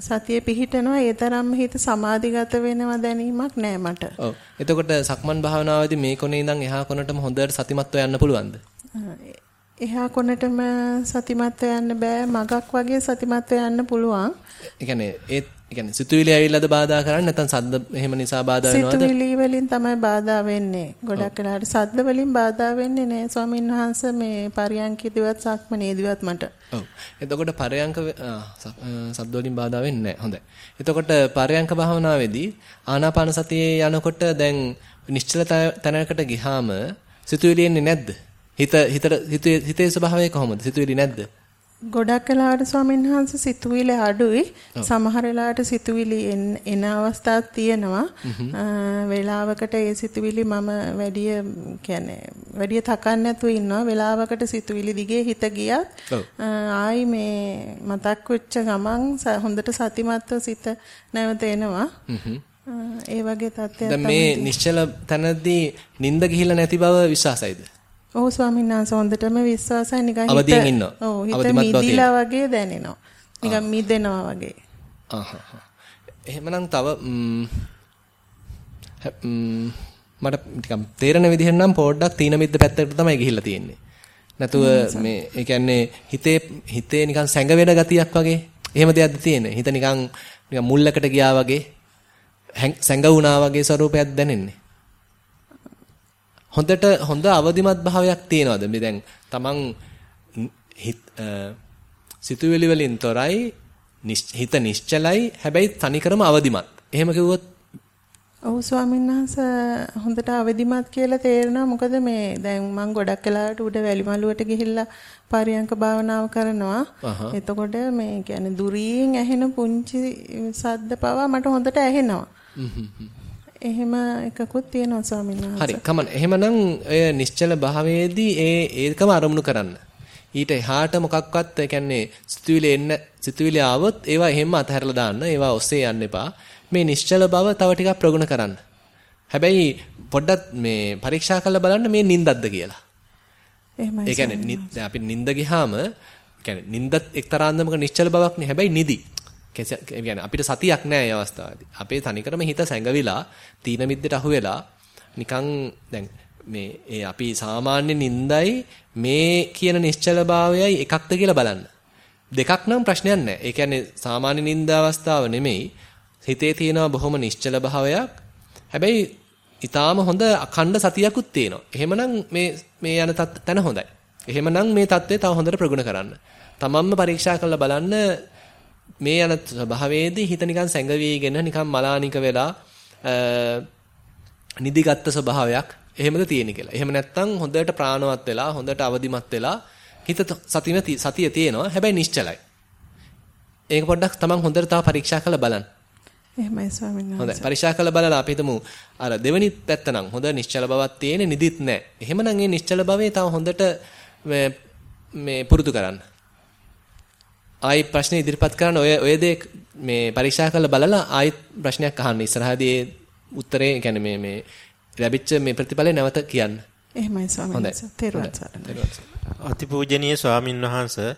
සතියේ පිහිටනවා ඒ තරම්ම හිත සමාධිගත වෙනවා දැනීමක් නෑ මට. ඔව්. එතකොට සක්මන් භාවනාවේදී මේ කොනේ ඉඳන් එහා කොනටම හොඳට සතිමත්ව යන්න පුළුවන්ද? එහා කොනටම සතිමත්ව යන්න බෑ මගක් වගේ සතිමත්ව යන්න පුළුවන්. ඒ කියන්නේ ඒ කියන්නේ සිතුවිලි ඇවිල්ලාද බාධා කරන්නේ නැත්නම් සද්ද එහෙම නිසා බාධා වෙනවද? සිතුවිලි වලින් තමයි බාධා වෙන්නේ. ගොඩක් වෙලාවට සද්ද වලින් බාධා වෙන්නේ නෑ ස්වාමීන් වහන්සේ මේ පරියන්කේදීවත් සක්මනේදීවත් මට. ඔව්. එතකොට පරයන්ක සද්ද වලින් බාධා වෙන්නේ නැහැ. හොඳයි. එතකොට පරයන්ක භාවනාවේදී ආනාපාන සතියේ යනකොට දැන් නිශ්චල තැනකට ගිහාම සිතුවිලි එන්නේ නැද්ද? හිත හිතේ ස්වභාවය කොහොමද? සිතුවිලි නැද්ද? ගොඩක් වෙලාවට ස්වාමීන් වහන්සේ සිතුවිලි අඩුයි. සමහර වෙලාවට සිතුවිලි එන අවස්ථාවක් තියෙනවා. වේලාවකට ඒ සිතුවිලි මම වැඩි කියන්නේ වැඩි තකන්න නැතුව ඉන්නවා. වේලාවකට සිතුවිලි දිගේ හිත ගියත් ආයි මේ මතක් වෙච්ච ගමන් හොඳට සතිමත්ව සිත නැවත එනවා. ඒ වගේ තත්ත්වයක් මේ නිශ්චල තැනදී නිින්ද ගිහිල්ලා නැති බව විශ්වාසයිද? ඔව් ස්වාමීන් වහන්සේ හොඳටම විශ්වාසයි නිකන් අවදියෙන් ඉන්නවා. ඔව් හිත මිදිලා වගේ දැනෙනවා. නිකන් මිදෙනවා වගේ. ආහ් එහෙමනම් තව මට ටිකක් තේරෙන විදිහෙන් නම් පොඩ්ඩක් තීන මිද්ද පැත්තකට තමයි ගිහිල්ලා තියෙන්නේ. නැතුව මේ ඒ කියන්නේ හිතේ හිතේ නිකන් සැඟ වෙන ගතියක් වගේ එහෙම දෙයක්ද තියෙන්නේ. හිත නිකන් නිකන් මුල්ලකට ගියා වගේ සැඟ වුණා වගේ ස්වරූපයක් දැනෙන්නේ. හොඳට හොඳ අවදිමත් භාවයක් තියෙනවද? මේ දැන් තමන් සිතුවිලි වලින් තොරයි හිත නිශ්චලයි හැබැයි තනිකරම අවදිමත්. එහෙම කිව්වොත්? ඔව් ස්වාමීන් වහන්සේ හොඳට අවදිමත් කියලා තේරෙනවා. මොකද මේ දැන් මම ගොඩක් වෙලාවට උඩ වැලිමලුවට ගිහිල්ලා පරියංක භාවනාව කරනවා. එතකොට මේ කියන්නේ දුරින් ඇහෙන පුංචි සද්ද පවා මට හොඳට ඇහෙනවා එහෙම එකකුත් තියෙනවා ස්වාමීන් වහන්සේ. හරි. කමන්න. එහෙමනම් ඔය නිශ්චල භාවයේදී ඒ ඒකම අරමුණු කරන්න. ඊට එහාට මොකක්වත් ඒ කියන්නේ සිතුවිලි එන්න සිතුවිලි ආවොත් ඒවා එහෙම අතහැරලා දාන්න. ඒවා ඔස්සේ යන්න එපා. මේ නිශ්චල බව තව ටිකක් ප්‍රගුණ කරන්න. හැබැයි පොඩ්ඩක් මේ පරීක්ෂා කරලා බලන්න මේ නින්දක්ද කියලා. එහෙමයි. ඒ කියන්නේ අපි නින්ද ගියාම කියන්නේ නින්දත් එක්තරා අන්දමක නිශ්චල බවක් නේ. හැබැයි නිදි. කියන්නේ අපිට සතියක් නැහැ මේ අවස්ථාවේදී. අපේ තනිකරම හිත සැඟවිලා තීන මිද්දට අහු වෙලා නිකන් දැන් මේ ඒ අපි සාමාන්‍ය නින්දයි මේ කියන නිශ්චලභාවයයි එකක්ද කියලා බලන්න. දෙකක් නම් ප්‍රශ්නයක් නැහැ. ඒ කියන්නේ සාමාන්‍ය නින්ද අවස්ථාව නෙමෙයි. හිතේ තියෙනවා බොහොම නිශ්චල භාවයක්. හැබැයි ඊටාම හොඳ අඛණ්ඩ සතියකුත් තියෙනවා. එහෙමනම් මේ මේ යන තැන හොඳයි. එහෙමනම් මේ தත්ත්වය තව හොඳට ප්‍රගුණ කරන්න. තමන්ම පරීක්ෂා කරලා බලන්න මේ යන ස්වභාවයේදී හිත නිකන් සැඟවීගෙන නිකන් මලානික වෙලා නිදිගත් ස්වභාවයක් එහෙමද තියෙන්නේ කියලා. එහෙම නැත්නම් හොඳට ප්‍රාණවත් වෙලා හොඳට අවදිමත් වෙලා හිත සතින සතිය තියෙනවා. හැබැයි නිශ්චලයි. ඒක පොඩ්ඩක් තමන් හොඳට තව පරීක්ෂා කරලා බලන්න. එහෙමයි ස්වාමීන් වහන්සේ. හොඳයි. පරීක්ෂා කරලා බලලා අපි හිතමු අර දෙවෙනි පැත්ත නම් හොඳ නිශ්චල බවක් තියෙන නිදිත් නැහැ. එහෙමනම් මේ නිශ්චල භවයේ තව හොඳට මේ පුරුදු කරන්න. ආයි ප්‍රශ්න ඉදිරිපත් කරන්න ඔය ඔය දේ මේ පරීක්ෂා කරලා බලලා ආයි ප්‍රශ්නයක් අහන්න ඉස්සරහදී ඒ උත්තරේ يعني මේ මේ ලැබිච්ච මේ ප්‍රතිඵලය නැවත කියන්න. එහෙමයි ස්වාමීන් වහන්සේ. තේරුවන් සරණයි. අතිපූජනීය ස්වාමින් වහන්සේ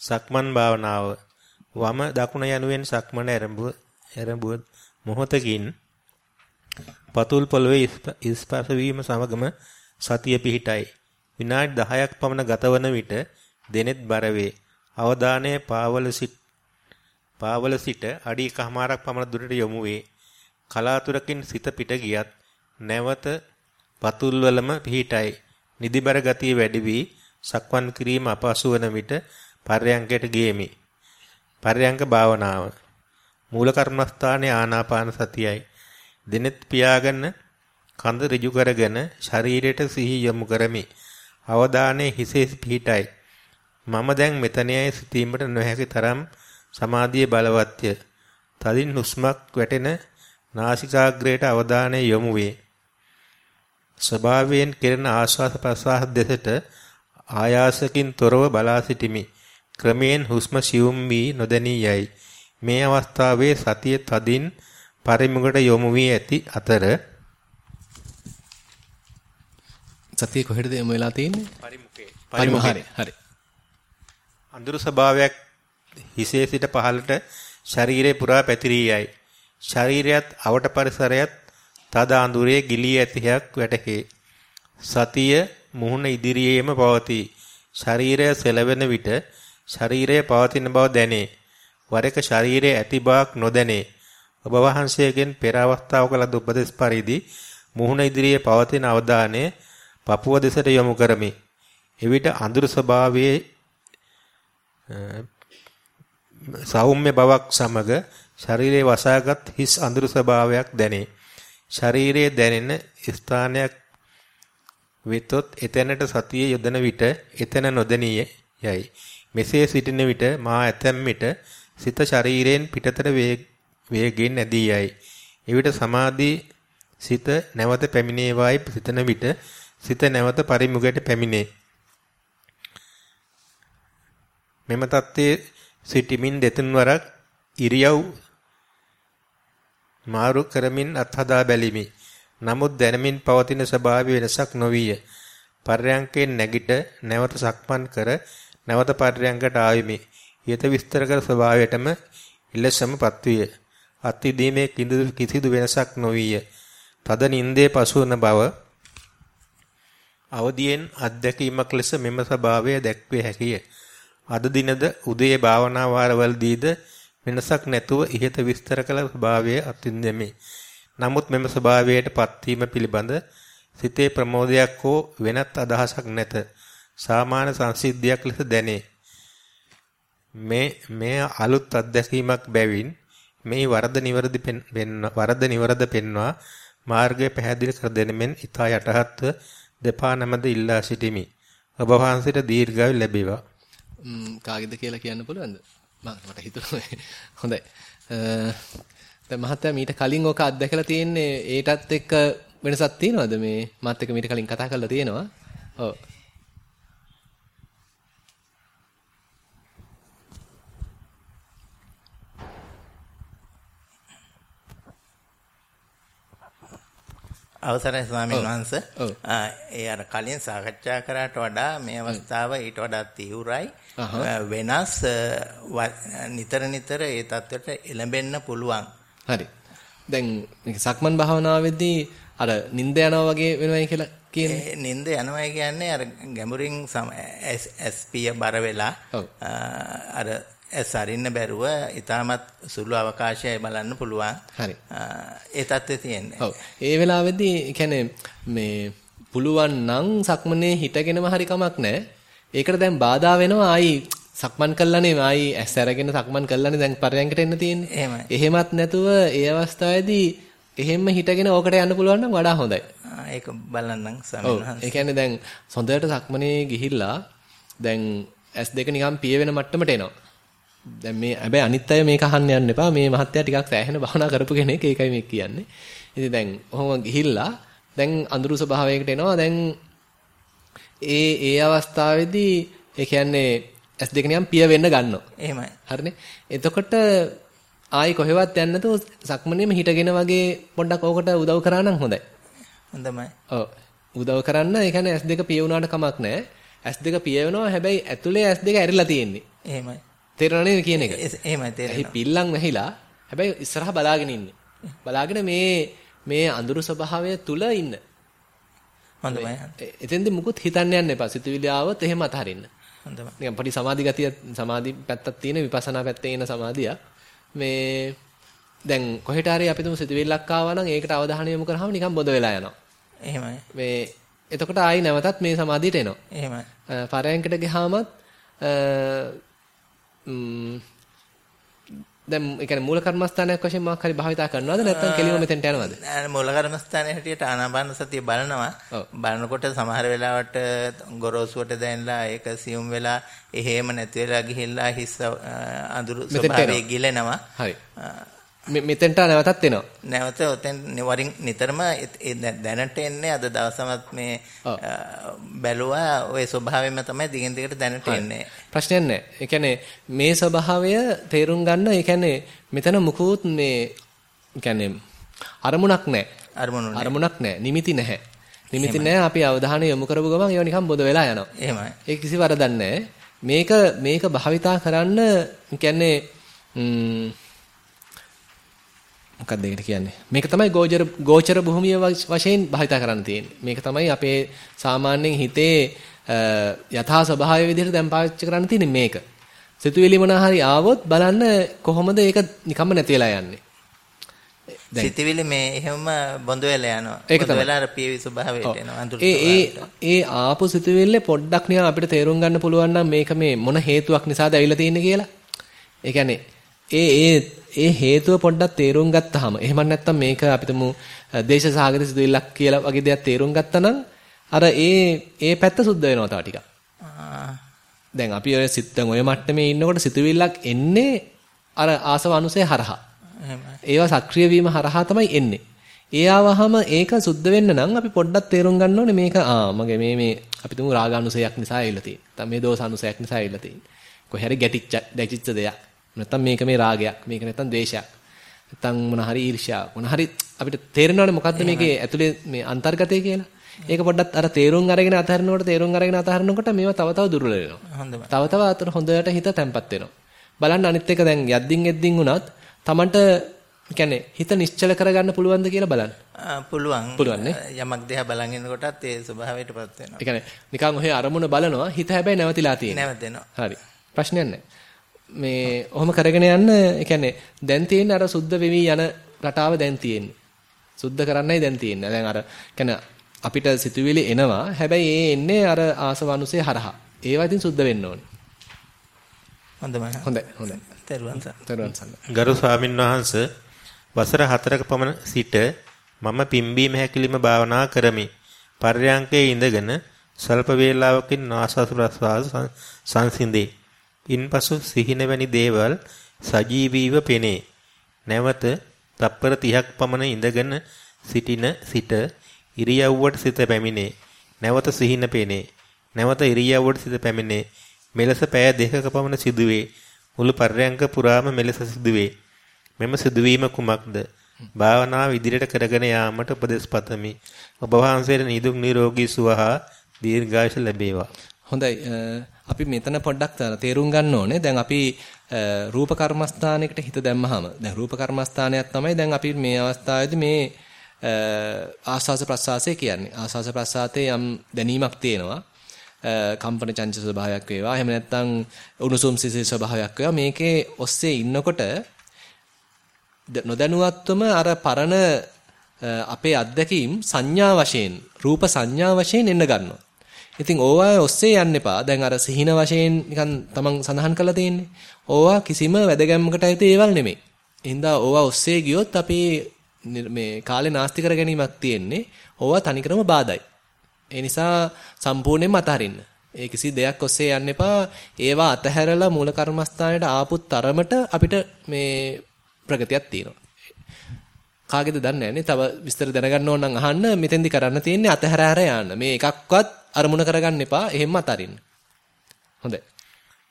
සක්මන් භාවනාව වම දකුණ යනුවෙන් සක්මන ආරම්භුව ආරම්භුව මොහොතකින් පතුල් පොළවේ ස්පර්ශ වීම සමගම සතිය පිහිටයි. විනාඩි 10ක් පමණ ගතවන විට දෙනෙත් බර වේ. අවධානය පාවල සිට පාවල සිට අඩි කහමාරක් පමණ දුරට යොමු වේ. කලාතුරකින් සිත පිට ගියත් නැවත පතුල්වලම පිහිටයි. නිදිබර ගතිය වැඩි වී සක්වන් කිරීම අපහසු වන විට පර්යංකයට ගියෙමි. පර්යංක භාවනාව මූල කර්මස්ථානයේ ආනාපාන සතියයි. දිනෙත් පියාගෙන කඳ ඍජු කරගෙන ශරීරයට සිහි යොමු කරමි. අවධානයේ හිසේ පිහිටයි. මම දැන් මෙතනයි සිටීමට නොහැකි තරම් සමාධිය බලවත්ය. තදින් හුස්මක් වැටෙන නාසිකාග්‍රයට අවධානය යොමු වේ. ස්වභාවයෙන් කෙරෙන ආශ්වාස ප්‍රශ්වාස දෙසට ආයාසකින් තොරව බලා සිටිමි. ක්‍රමයෙන් හුස්ම සියුම් වී නොදැනී යයි. මේ අවස්ථාවේ සතිය තදින් පරිමුකට යොමු වී ඇති අතර සතිය කොහෙටද යොමු වෙලා තියෙන්නේ? පරිමුඛේ. පරිමුඛේ. හරි. අඳුරු ස්වභාවයක් හිසේ සිට පහළට ශරීරේ පුරා පැතිරී යයි. ශරීරයත් අවට පරිසරයත් තද අඳුරේ ගිලී ඇතියක් වැටහේ. සතිය මුහුණ ඉදිරියේම පවතී. ශරීරය සෙලවෙන විට ශරීරය පවතින බව දැනේ. වර එක ශරීරයේ ඇති බවක් නොදැනේ. ඔබ වහන්සේගෙන් පෙර අවස්ථාවක ලද උපදෙස් පරිදි මුහුණ ඉදිරියේ පවතින අවධානය පපුව දෙසට යොමු කරමි. එවිට අඳුරු ස්වභාවයේ සෞම්‍ය බවක් සමග ශරීරයේ වසාගත් හිස් අඳුරු ස්වභාවයක් දැනේ. ශරීරයේ දැනෙන ස්ථානයක් වෙතොත් එතැනට සතිය යොදන විට එතන නොදැනී යයි. මෙසේ සිටින විට මා ඇතැම් විට සිත ශරීරයෙන් පිටතට වේගයෙන් ඇදී යයි. එවිට සමාධි සිත නැවත පැමිණේවායි සිතන විට සිත නැවත පරිමුගයට පැමිණේ. මෙම தත්තේ සිටිමින් දෙතුන් වරක් ඉරියව් මාරු කරමින් අත්හදා බැලිමි. නමුත් දැනමින් පවතින ස්වභාවය වෙනසක් නොවිය. පර්යංකයෙන් නැගිට නැවත සක්මන් කර නැවත පර්යංකට ආවිමි. ඊට විස්තර කර ස්වභාවයටම ඉලසමපත් විය. අත්විදීමේ කිසිදු වෙනසක් නොවිය. තද නින්දේ පසුවන බව අවදියෙන් අත්දැකීමක් ලෙස මෙම ස්වභාවය දැක්විය හැකිය. අද දිනද උදේ භාවනා වාරවලදීද වෙනසක් නැතුව ඉහත විස්තර කළ ස්වභාවය අත්විඳෙමි. නමුත් මෙම ස්වභාවයට පත්වීම පිළිබඳ සිතේ ප්‍රමෝදයක් හෝ වෙනත් අදහසක් නැත. සාමාන්‍ය සංසිද්ධියක් ලෙස දැනේ. මේ මේ අලුත් අත්දැකීමක් බැවින් මේ වරද නිවරදි වරද නිවරද පෙන්වා මාර්ගය පැහැදිලි කර දෙනෙමින් ඊතා යටහත්ව දෙපා නැමද ඉල්ලා සිටිමි. ඔබ වහන්සේට දීර්ඝායු ලැබේවා. කාගෙද කියලා කියන්න පුළුවන්ද? මට හිතුණා. හොඳයි. දැන් මහත්තයා මීට කලින් ඔක අත්දැකලා තියෙන්නේ ඒටත් එක්ක වෙනසක් තියෙනවද මේ මාත් එක්ක මීට කලින් කතා කරලා තියෙනවා. ඔව්. අවසරයි ස්වාමීන් වහන්සේ. ඒ අර කලින් සාකච්ඡා කරාට වඩා මේ අවස්ථාව ඊට වඩා තීව්‍රයි. වෙනස් නිතර නිතර ඒ தත්වයට එළඹෙන්න පුළුවන්. හරි. දැන් සක්මන් භාවනාවේදී අර නිින්ද යනවා වගේ වෙනවයි කියලා කියන්නේ. නිින්ද යනවා කියන්නේ අර ගැඹුරින් SP බර වෙලා අර ඇස් අරින්න බැරුව ඊටමත් සුළු අවකාශයයි බලන්න පුළුවන්. හරි. ඒ தත්ත්වය තියෙන්නේ. ඔව්. ඒ වෙලාවේදී කියන්නේ මේ පුළුවන් නම් සක්මනේ හිටගෙනම හරි කමක් නැහැ. ඒකට දැන් බාධා වෙනවා ආයි සක්මන් කළානේ ආයි ඇස් අරගෙන සක්මන් කළානේ දැන් පරයන්කට එන්න තියෙන්නේ. එහෙමයි. එහෙමත් නැතුව ඒ අවස්ථාවේදී එහෙම්ම හිටගෙන ඕකට යන්න පුළුවන් නම් වඩා හොඳයි. ඒක බලන්නම් සමහරවිට. ඒ කියන්නේ දැන් හොඳට සක්මනේ ගිහිල්ලා දැන් S2 නිකන් පිය වෙන මට්ටමට එනවා. දැන් මේ හැබැයි අනිත් අය මේක අහන්න යන්න එපා. මේ මහත්තයා ටිකක් සෑහෙන භවනා කරපු කෙනෙක්. ඒකයි මේ කියන්නේ. ඉතින් දැන් ඔහොම ගිහිල්ලා දැන් අඳුරු ස්වභාවයකට එනවා. දැන් ඒ ඒ අවස්ථාවේදී ඒ කියන්නේ S2 නිකන් පිය වෙන්න ගන්නවා. එහෙමයි. හරිනේ. එතකොට ආයි කොහෙවත් යන්න නැතුව සක්මනේම හිටගෙන වගේ පොඩ්ඩක් ඕකට උදව් කරා නම් හොඳයි. හොඳයි. ඔව්. උදව් කරන්න ඒ කියන්නේ S2 පිය වුණාට කමක් නැහැ. S2 පිය වෙනවා හැබැයි ඇතුලේ S2 ඇරිලා තියෙන්නේ. එහෙමයි. තේරෙනව නේද කියන එක? එහෙමයි තේරෙනවා. එහි පිල්ලම් වැහිලා හැබැයි ඉස්සරහා බලාගෙන ඉන්නේ. බලාගෙන මේ මේ අඳුරු ස්වභාවය තුල ඉන්න. හොඳයි. එතෙන්ද මුකුත් හිතන්න යන්න එපා. සිතුවිලි ආවොත් එහෙම අතහරින්න. හොඳයි. නිකන් පොඩි සමාධි ගතිය සමාධි පැත්තක් තියෙන විපස්සනා පැත්තේ ඉන්න සමාධිය. මේ දැන් කොහෙට හරි අපි තුමු සිතුවිල්ලක් ආවා නම් ඒකට අවධානය යොමු කරාම නිකන් බොඳ වෙලා යනවා. එහෙමයි. මේ එතකොට ආයි නැවතත් මේ සමාධියට එනවා. එහෙමයි. පරයන්කට ගියාමත් දැන් ඒ කියන්නේ මූල කර්මස්ථානයක් වශයෙන් මොකක් හරි භාවිතා කරනවද නැත්නම් කෙලිම මෙතෙන්ට යනවද? නෑ මූල කර්මස්ථානයේ හැටියට ආනාපාන සතිය බලනවා. බලනකොට සමහර වෙලාවට ගොරෝසුවට දැනලා ඒක සියුම් වෙලා එහෙම නැති වෙලා ගිහිල්ලා හිස් අඳුරු ස්වභාවයේ ගිලෙනවා. හරි. මෙතෙන්ට නැවතත් එනවා. නැවත ඔතෙන් වරින් නිතරම දැනට එන්නේ අද දවසමත් මේ බැලුවා ওই ස්වභාවයෙන්ම තමයි දිගින් දිගට දැනට එන්නේ. ප්‍රශ්නයක් නැහැ. ඒ කියන්නේ මේ ස්වභාවය තේරුම් ගන්න ඒ කියන්නේ මෙතන මුකුත් මේ කියන්නේ අරමුණක් නැහැ. අරමුණු. අරමුණක් නැහැ. නිමිති නැහැ. නිමිති නැහැ. අපි අවධානය යොමු කරපු ගමන් ඒව නිකන් බොද වෙලා යනවා. එහෙමයි. ඒක කිසි වරදක් නැහැ. මේක මේක භාවිතා කරන්න කියන්නේ මොකක්ද ඒකට කියන්නේ? මේක තමයි ගෝචර ගෝචර භූමිය වශයෙන් භාවිත කරන්න තියෙන්නේ. මේක තමයි අපේ සාමාන්‍යයෙන් හිතේ යථා ස්වභාවය විදිහට දැන් පාවිච්චි කරන්න තියෙන්නේ මේක. සිතුවිලි මොනවා හරි ආවොත් බලන්න කොහොමද ඒක නිකම්ම නැති වෙලා යන්නේ. සිතුවිලි මේ එහෙම බොඳ වෙලා යනවා. බොඳ වෙලා අර පියවි ස්වභාවයට එනවා. අඳුරු ඒ ඒ ආපු සිතුවිල්ල පොඩ්ඩක් නිකන් අපිට තේරුම් ගන්න පුළුවන් නම් මේක මේ මොන හේතුවක් නිසාද ඇවිල්ලා තියෙන්නේ කියලා. ඒ කියන්නේ ඒ ඒ ඒ හේතුව පොඩ්ඩක් තේරුම් ගත්තාම එහෙම නැත්නම් මේක අපිටම දේශසහගත සිදුවිල්ලක් කියලා වගේ දෙයක් තේරුම් ගත්තා නම් අර ඒ ඒ පැත්ත සුද්ධ වෙනවා තව ටිකක්. දැන් අපි ඔය සිත් දැන් ඔය මට්ටමේ ඉන්නකොට සිතුවිල්ලක් එන්නේ අර ආසව අනුසය හරහා. ඒවා සක්‍රිය වීම හරහා තමයි එන්නේ. ඒ ආවහම ඒක සුද්ධ වෙන්න නම් අපි පොඩ්ඩක් තේරුම් ගන්න ඕනේ මේක ආ මගේ මේ මේ අපි තුමු රාගානුසයක් නිසා ඇවිල්ලා තියෙන්නේ. නැත්නම් මේ දෝසානුසයක් නිසා ඇවිල්ලා තියෙන්නේ. කොහේ හරි ගැටිච්ච දැකිච්ච දෙයක්. නැත්නම් මේක මේ රාගයක්. මේක නැත්නම් ද්වේෂයක්. නැත්නම් මොන හරි ඊර්ෂ්‍යාවක්. මොන හරි අපිට තේරෙනවනේ මොකද්ද මේකේ ඇතුලේ මේ අන්තර්ගතය කියලා. ඒක පොඩ්ඩක් අර තේරුම් අරගෙන අතහරිනකොට තේරුම් අරගෙන අතහරිනකොට මේවා තව තව දුර්වල වෙනවා. තව තව අතර හොඳට හිත තැම්පත් වෙනවා. බලන්න අනිත් එක දැන් යද්දින් එද්දින් උනත් Tamanට කියන්නේ හිත නිශ්චල කරගන්න පුළුවන්ද කියලා බලන්න. පුළුවන්. පුළුවන් නේ. යමක් දිහා බලන් ඉන්නකොටත් ඒ ස්වභාවයටපත් වෙනවා. ඒ කියන්නේ නිකන් ඔහේ අරමුණ බලනවා හිත හැබැයි නැවතිලා තියෙනවා. නැවතෙනවා. හරි. ප්‍රශ්නයක් නැහැ. මේ ඔහොම කරගෙන යන්න ඒ කියන්නේ දැන් තියෙන අර සුද්ධ වෙවි යන රටාව දැන් තියෙන්නේ. සුද්ධ කරන්නයි දැන් තියෙන්නේ. දැන් අර කියන්නේ අපිට සිතුවිලි එනවා. හැබැයි ඒ එන්නේ අර ආසවනුසේ හරහා. ඒවා ඉතින් සුද්ධ වෙන්න ඕනේ. හොඳයි. හොඳයි. හොඳයි. තෙරුවන් සරණයි. තෙරුවන් සරණයි. ගරු ස්වාමින් වහන්සේ වසර 4ක පමණ සිට මම පිම්බීම හැකිලිම භාවනා කරමි. පර්යංකයේ ඉඳගෙන සල්ප වේලාවකින් ආස්වාද ප්‍රසවාස සංසිඳේ. ඉන්පසු සිහින වැනි දේවල් සජීවීව පෙනේ. නැවත තප්පර 30ක් පමණ ඉඳගෙන සිටින සිට ඉරියව්වට සිත පැමිණේ. නැවත සිහින පෙනේ. නැවත ඉරියව්වට සිත පැමිණේ. මෙලෙස පෑ දෙකක පමණ සිදුවේ. මුළු පර්යංක පුරාම මෙලෙස සිදුවේ. මෙම සිදුවීම කුමක්ද? භාවනාව ඉදිරියට කරගෙන යාමට උපදෙස් පතමි. ඔබ වහන්සේට නිදුක් නිරෝගී සුව හා දීර්ඝායුෂ ලැබේවා. හොඳයි. අපි මෙතන පොඩ්ඩක් තේරුම් ගන්න ඕනේ. දැන් අපි රූප කර්මස්ථානයකට හිත දැම්මහම දැන් රූප කර්මස්ථානයක් තමයි දැන් අපි මේ අවස්ථාවේදී මේ ආස්වාස ප්‍රසආසය කියන්නේ. ආස්වාස ප්‍රසආතේ යම් දැනීමක් තියෙනවා. කම්පන චංච ස්වභාවයක් වේවා. එහෙම නැත්නම් උණුසුම් සිසිල් ස්වභාවයක් වේවා. මේකේ ඔස්සේ ඉන්නකොට නොදැනුවත්වම අර පරණ අපේ අත්දැකීම් සංඥා වශයෙන් රූප සංඥා වශයෙන් එන්න ගන්නවා. ඉතින් ඕවා ඔස්සේ යන්න එපා. දැන් අර සිහින වශයෙන් නිකන් තමන් සඳහන් කරලා තියෙන්නේ. ඕවා කිසිම වැදගැම්මකට අයිති ඒවල් නෙමෙයි. එහෙනම් ඕවා ඔස්සේ ගියොත් අපි මේ කාලේ නාස්ති කර ගැනීමක් තියෙන්නේ. ඕවා තනිකරම බාදයි. ඒ නිසා සම්පූර්ණයෙන්ම අතහරින්න. ඒ කිසි දෙයක් ඔස්සේ යන්න එපා. ඒවා අතහැරලා මූල කර්මස්ථානයට ආපු තරමට අපිට මේ ප්‍රගතියක් තියෙනවා. කාගේද දන්නේ නැන්නේ. තව විස්තර දැනගන්න ඕන නම් අහන්න මෙතෙන්දි කරන්න තියෙන්නේ අතහැර හැර යන්න. මේ එකක්වත් අරමුණ කරගන්න එපා. එහෙම්ම අතරින්න. හොඳයි.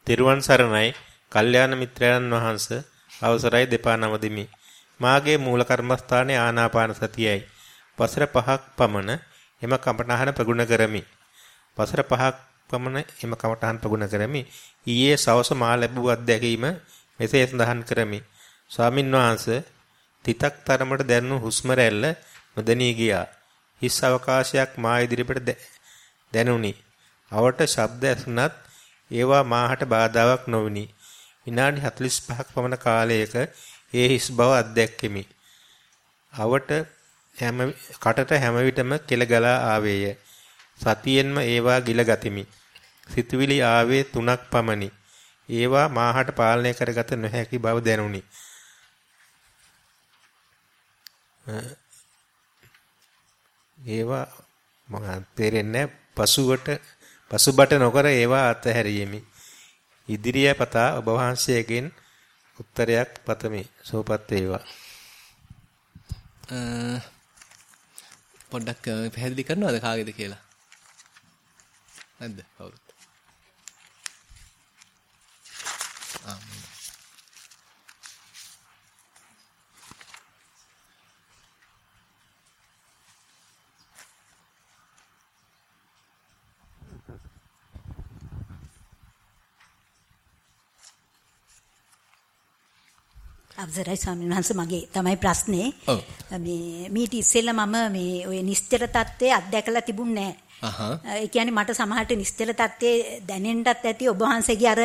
තෙරුවන් සරණයි. කල්යාණ මිත්‍රයන් වහන්සේ අවසරයි දෙපා නමදිමි. මාගේ මූල කර්මස්ථානයේ ආනාපාන සතියයි. වසර 5ක් පමණ එම කමඨහන ප්‍රගුණ කරමි. වසර 5ක් පමණ එම කමඨහන ප්‍රගුණ කරමි. ඊයේ සවස මා ලැබූ අත්දැකීම මෙසේ සඳහන් කරමි. ස්වාමින් වහන්සේ තිතක් තරමට දැනුණු හුස්ම රැල්ල නොදැනී ගියා. හිස් අවකාශයක් මා ඉදිරිපිට දැනුනි. අවට ශබ්ද ඇසුණත් ඒවා මාහට බාධාවක් නොවිනි. විනාඩි 45ක් පමණ කාලයක ඒ හිස් බව අත්දැක්කෙමි. අවට හැම කටට හැම විටම කෙල ගලා ආවේය. සතියෙන්ම ඒවා ගිල ගතිමි. සිතුවිලි ආවේ තුනක් පමණි. ඒවා මාහට පාලනය කරගත නොහැකි බව දැනුනි. ඒවා මම තේරෙන්නේ පසුවට පසුබට නොකර ඒවා අතහැරියෙමි. ඉදිරිය පතා ඔබ වහන්සේගෙන් උත්තරයක් පතමි. සෝපත් වේවා. පොඩ්ඩක් පැහැදිලි කරනවද කාගේද කියලා? නැද්ද? කවුරුත්? ආ අවසරයි ස්වාමීන් වහන්සේ මගේ තමයි ප්‍රශ්නේ. ඔව්. මේ මීට ඉස්සෙල්ලා මම මේ ওই නිශ්චල தත්ත්වය අත්දැකලා තිබුණේ නැහැ. ඒ කියන්නේ මට සමහරට නිශ්චල தත්ත්වයේ දැනෙන්නත් ඇති ඔබ වහන්සේගේ අර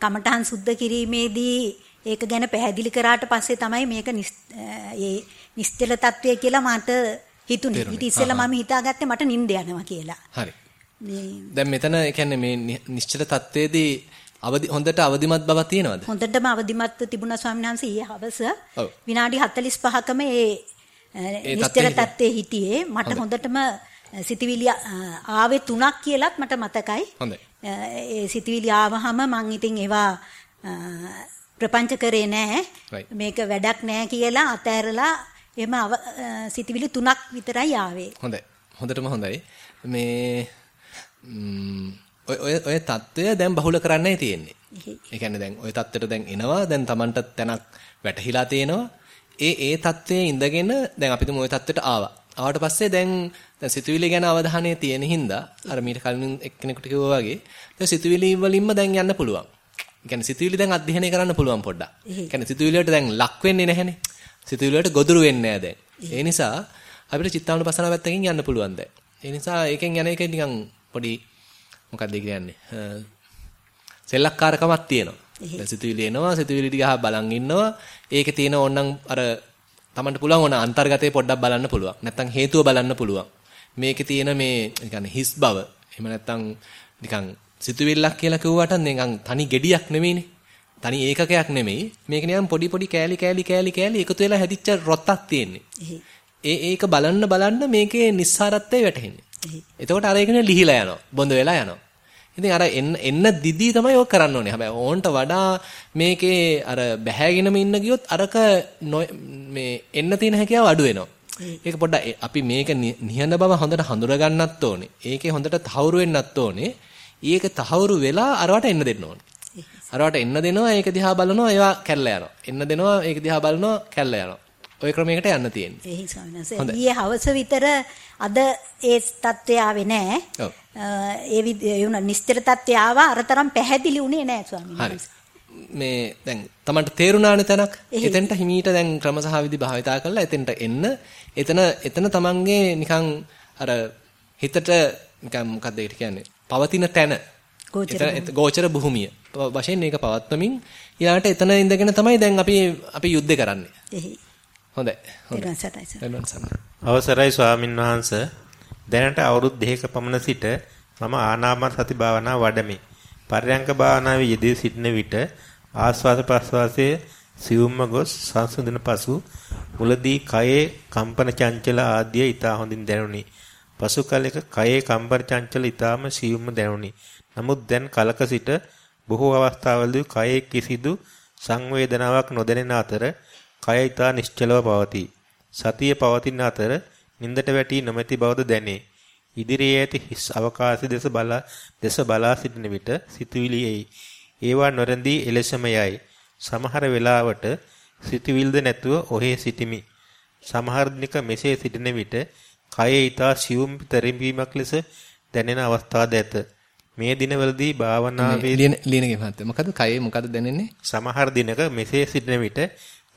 කමඨහන් සුද්ධ කිරීමේදී ඒක ගැන පැහැදිලි කරාට පස්සේ තමයි මේක ඒ නිශ්චල தත්ත්වය කියලා මට හිතුනේ. ඊට ඉස්සෙල්ලා මම හිතාගත්තේ මට නිින්ද යනවා කියලා. හරි. දැන් මෙතන කියන්නේ මේ නිශ්චල தත්ත්වයේදී අවදි හොඳට අවදිමත් බවක් තියෙනවද? හොඳටම අවදිමත්ව තිබුණා ස්වාමීන් වහන්සේ ඊයේ හවස විනාඩි 45කම ඒ නිශ්චල තත්ත්වයේ හිටියේ මට හොඳටම සිතවිලි ආවේ තුනක් කියලත් මට මතකයි. හොඳයි. ඒ සිතවිලි ආවහම මං ඉතින් ඒවා ප්‍රපංච කරේ නෑ. මේක වැඩක් නෑ කියලා අතෑරලා එහෙම සිතවිලි තුනක් විතරයි ආවේ. හොඳයි. හොඳටම හොඳයි. මේ ඔය ඔය தত্ত্বය දැන් බහුල කරන්නයි තියෙන්නේ. ඒ කියන්නේ දැන් ඔය தত্ত্বෙට දැන් එනවා දැන් Tamanට තැනක් වැටහිලා තියෙනවා. ඒ ඒ தত্ত্বයේ ඉඳගෙන දැන් අපිට මොය தত্ত্বෙට ආවා. ආවට පස්සේ දැන් දැන් සිතුවිලි ගැන අවධානය තියෙන හින්දා අර මීට කලින් එක්කෙනෙකුට කිව්වා වගේ දැන් සිතුවිලි වලින්ම දැන් යන්න පුළුවන්. ඒ කියන්නේ සිතුවිලි දැන් අධ්‍යයනය කරන්න පුළුවන් පොඩ්ඩක්. ඒ කියන්නේ සිතුවිලි වලට දැන් ලක් වෙන්නේ නැහනේ. සිතුවිලි වලට ගොදුරු වෙන්නේ නැහැ දැන්. ඒ නිසා අපිට චිත්තානුපසනාව පැත්තකින් යන්න පුළුවන් දැන්. ඒ නිසා ඒකෙන් යන එක නිකන් පොඩි මොකක්ද කියන්නේ? සෙල්ලක්කාරකමක් තියෙනවා. දැන් සිතුවිලි එනවා සිතුවිලි අහා බලන් ඉන්නවා. ඒකේ තියෙන ඕනනම් අර Tamanට පුළුවන් ඕන අන්තර්ගතේ පොඩ්ඩක් බලන්න පුළුවන්. නැත්තම් හේතුව බලන්න පුළුවන්. මේකේ තියෙන මේ නිකන් හිස් බව. එහෙම නැත්තම් නිකන් සිතුවිල්ලක් කියලා කිව්වට නිකන් තනි gediyak නෙමෙයිනේ. තනි ඒකකයක් නෙමෙයි. මේක නිකන් පොඩි පොඩි කෑලි කෑලි කෑලි කෑලි එකතු වෙලා හැදිච්ච රොත්තක් තියෙන්නේ. ඒ ඒක බලන්න බලන්න මේකේ නිස්සාරත්වය වැටහෙන්නේ. එතකොට අර ඒකනේ ලිහිලා යනවා. බොඳ වෙලා යනවා. ඉතින් අර එන්න එන්න දිදී තමයි ඕක කරන්න ඕනේ. හැබැයි ඕන්ට වඩා මේකේ අර බැහැගෙනම ඉන්න ගියොත් අරක මේ එන්න තියෙන හැකියාව අඩු වෙනවා. ඒක පොඩ්ඩක් අපි මේක නිහඬ බව හොඳට හඳුනා ගන්නත් ඕනේ. ඒකේ හොඳට තහවුරු වෙන්නත් ඕනේ. ඒක තහවුරු වෙලා අරවට එන්න දෙන්න ඕනේ. අරවට එන්න දෙනවා ඒක දිහා බලනවා ඒවා කැල්ල යනවා. එන්න දෙනවා ඒක දිහා බලනවා කැල්ල යනවා. ওই ක්‍රමයකට යන්න තියෙන්නේ. එහි ස්වාමීන් ඊයේ හවස විතර අද ඒ தත්ත්වය ආවේ නැහැ. ඔව්. ඒ වුණ නිස්තර தත්ත්වය ආවා අරතරම් පැහැදිලි වුණේ නැහැ ස්වාමීන් වහන්සේ. මේ දැන් Tamanට තේරුණානේ තැනක්. එතෙන්ට හිමීට දැන් ක්‍රමසහ විදි භාවිතා කරලා එතෙන්ට එන්න. එතන එතන Tamanගේ නිකන් අර හිතට නිකන් මොකක්ද ඒකට කියන්නේ? පවතින තැන. ගෝචර භූමිය. වශයෙන් මේක පවත්වමින් ඊළාට එතන ඉඳගෙන තමයි දැන් අපි අපි යුද්ධ කරන්නේ. හොඳයි. අවසරයි ස්වාමින් වහන්සේ. දැනට අවුරුදු දෙකක පමණ සිට මම ආනාපාන සති භාවනාව වඩමි. පර්යංක භාවනාවේ යෙදී සිටින විට ආස්වාද ප්‍රස්වාසයේ සියුම්ම ගොස් සංසුන්දන පසු මුලදී කයේ කම්පන චංචල ආදිය ඊට හොඳින් දැනුනි. පසු කලෙක කයේ කම්පන චංචල ඊටම සියුම්ම දැනුනි. නමුත් දැන් කලක සිට බොහෝ අවස්ථාවලදී කයේ කිසිදු සංවේදනාවක් නොදැනෙන අතර කය ඊතා නිශ්චලව පවතී. සතිය පවතින අතර නින්දට වැටි නොමැති බවද දැනේ. ඉදිරියේ ඇති හිස් අවකාශ දෙස බලා දෙස බලා සිටින විට සිතුවිලි එයි. ඒවා නොරඳී එලෙසම යයි. සමහර වෙලාවට සිතුවිල්ද නැතුව ඔහේ සිටිමි. සමහර දිනක මෙසේ සිටින විට කයේ ඊතා සියුම් තරිඹීමක් ලෙස දැනෙන අවස්ථාද ඇත. මේ දිනවලදී භාවනාවේ ලියනගේ මහත්තයා මොකද කයේ මොකද දැනෙන්නේ? සමහර දිනක මෙසේ සිටින විට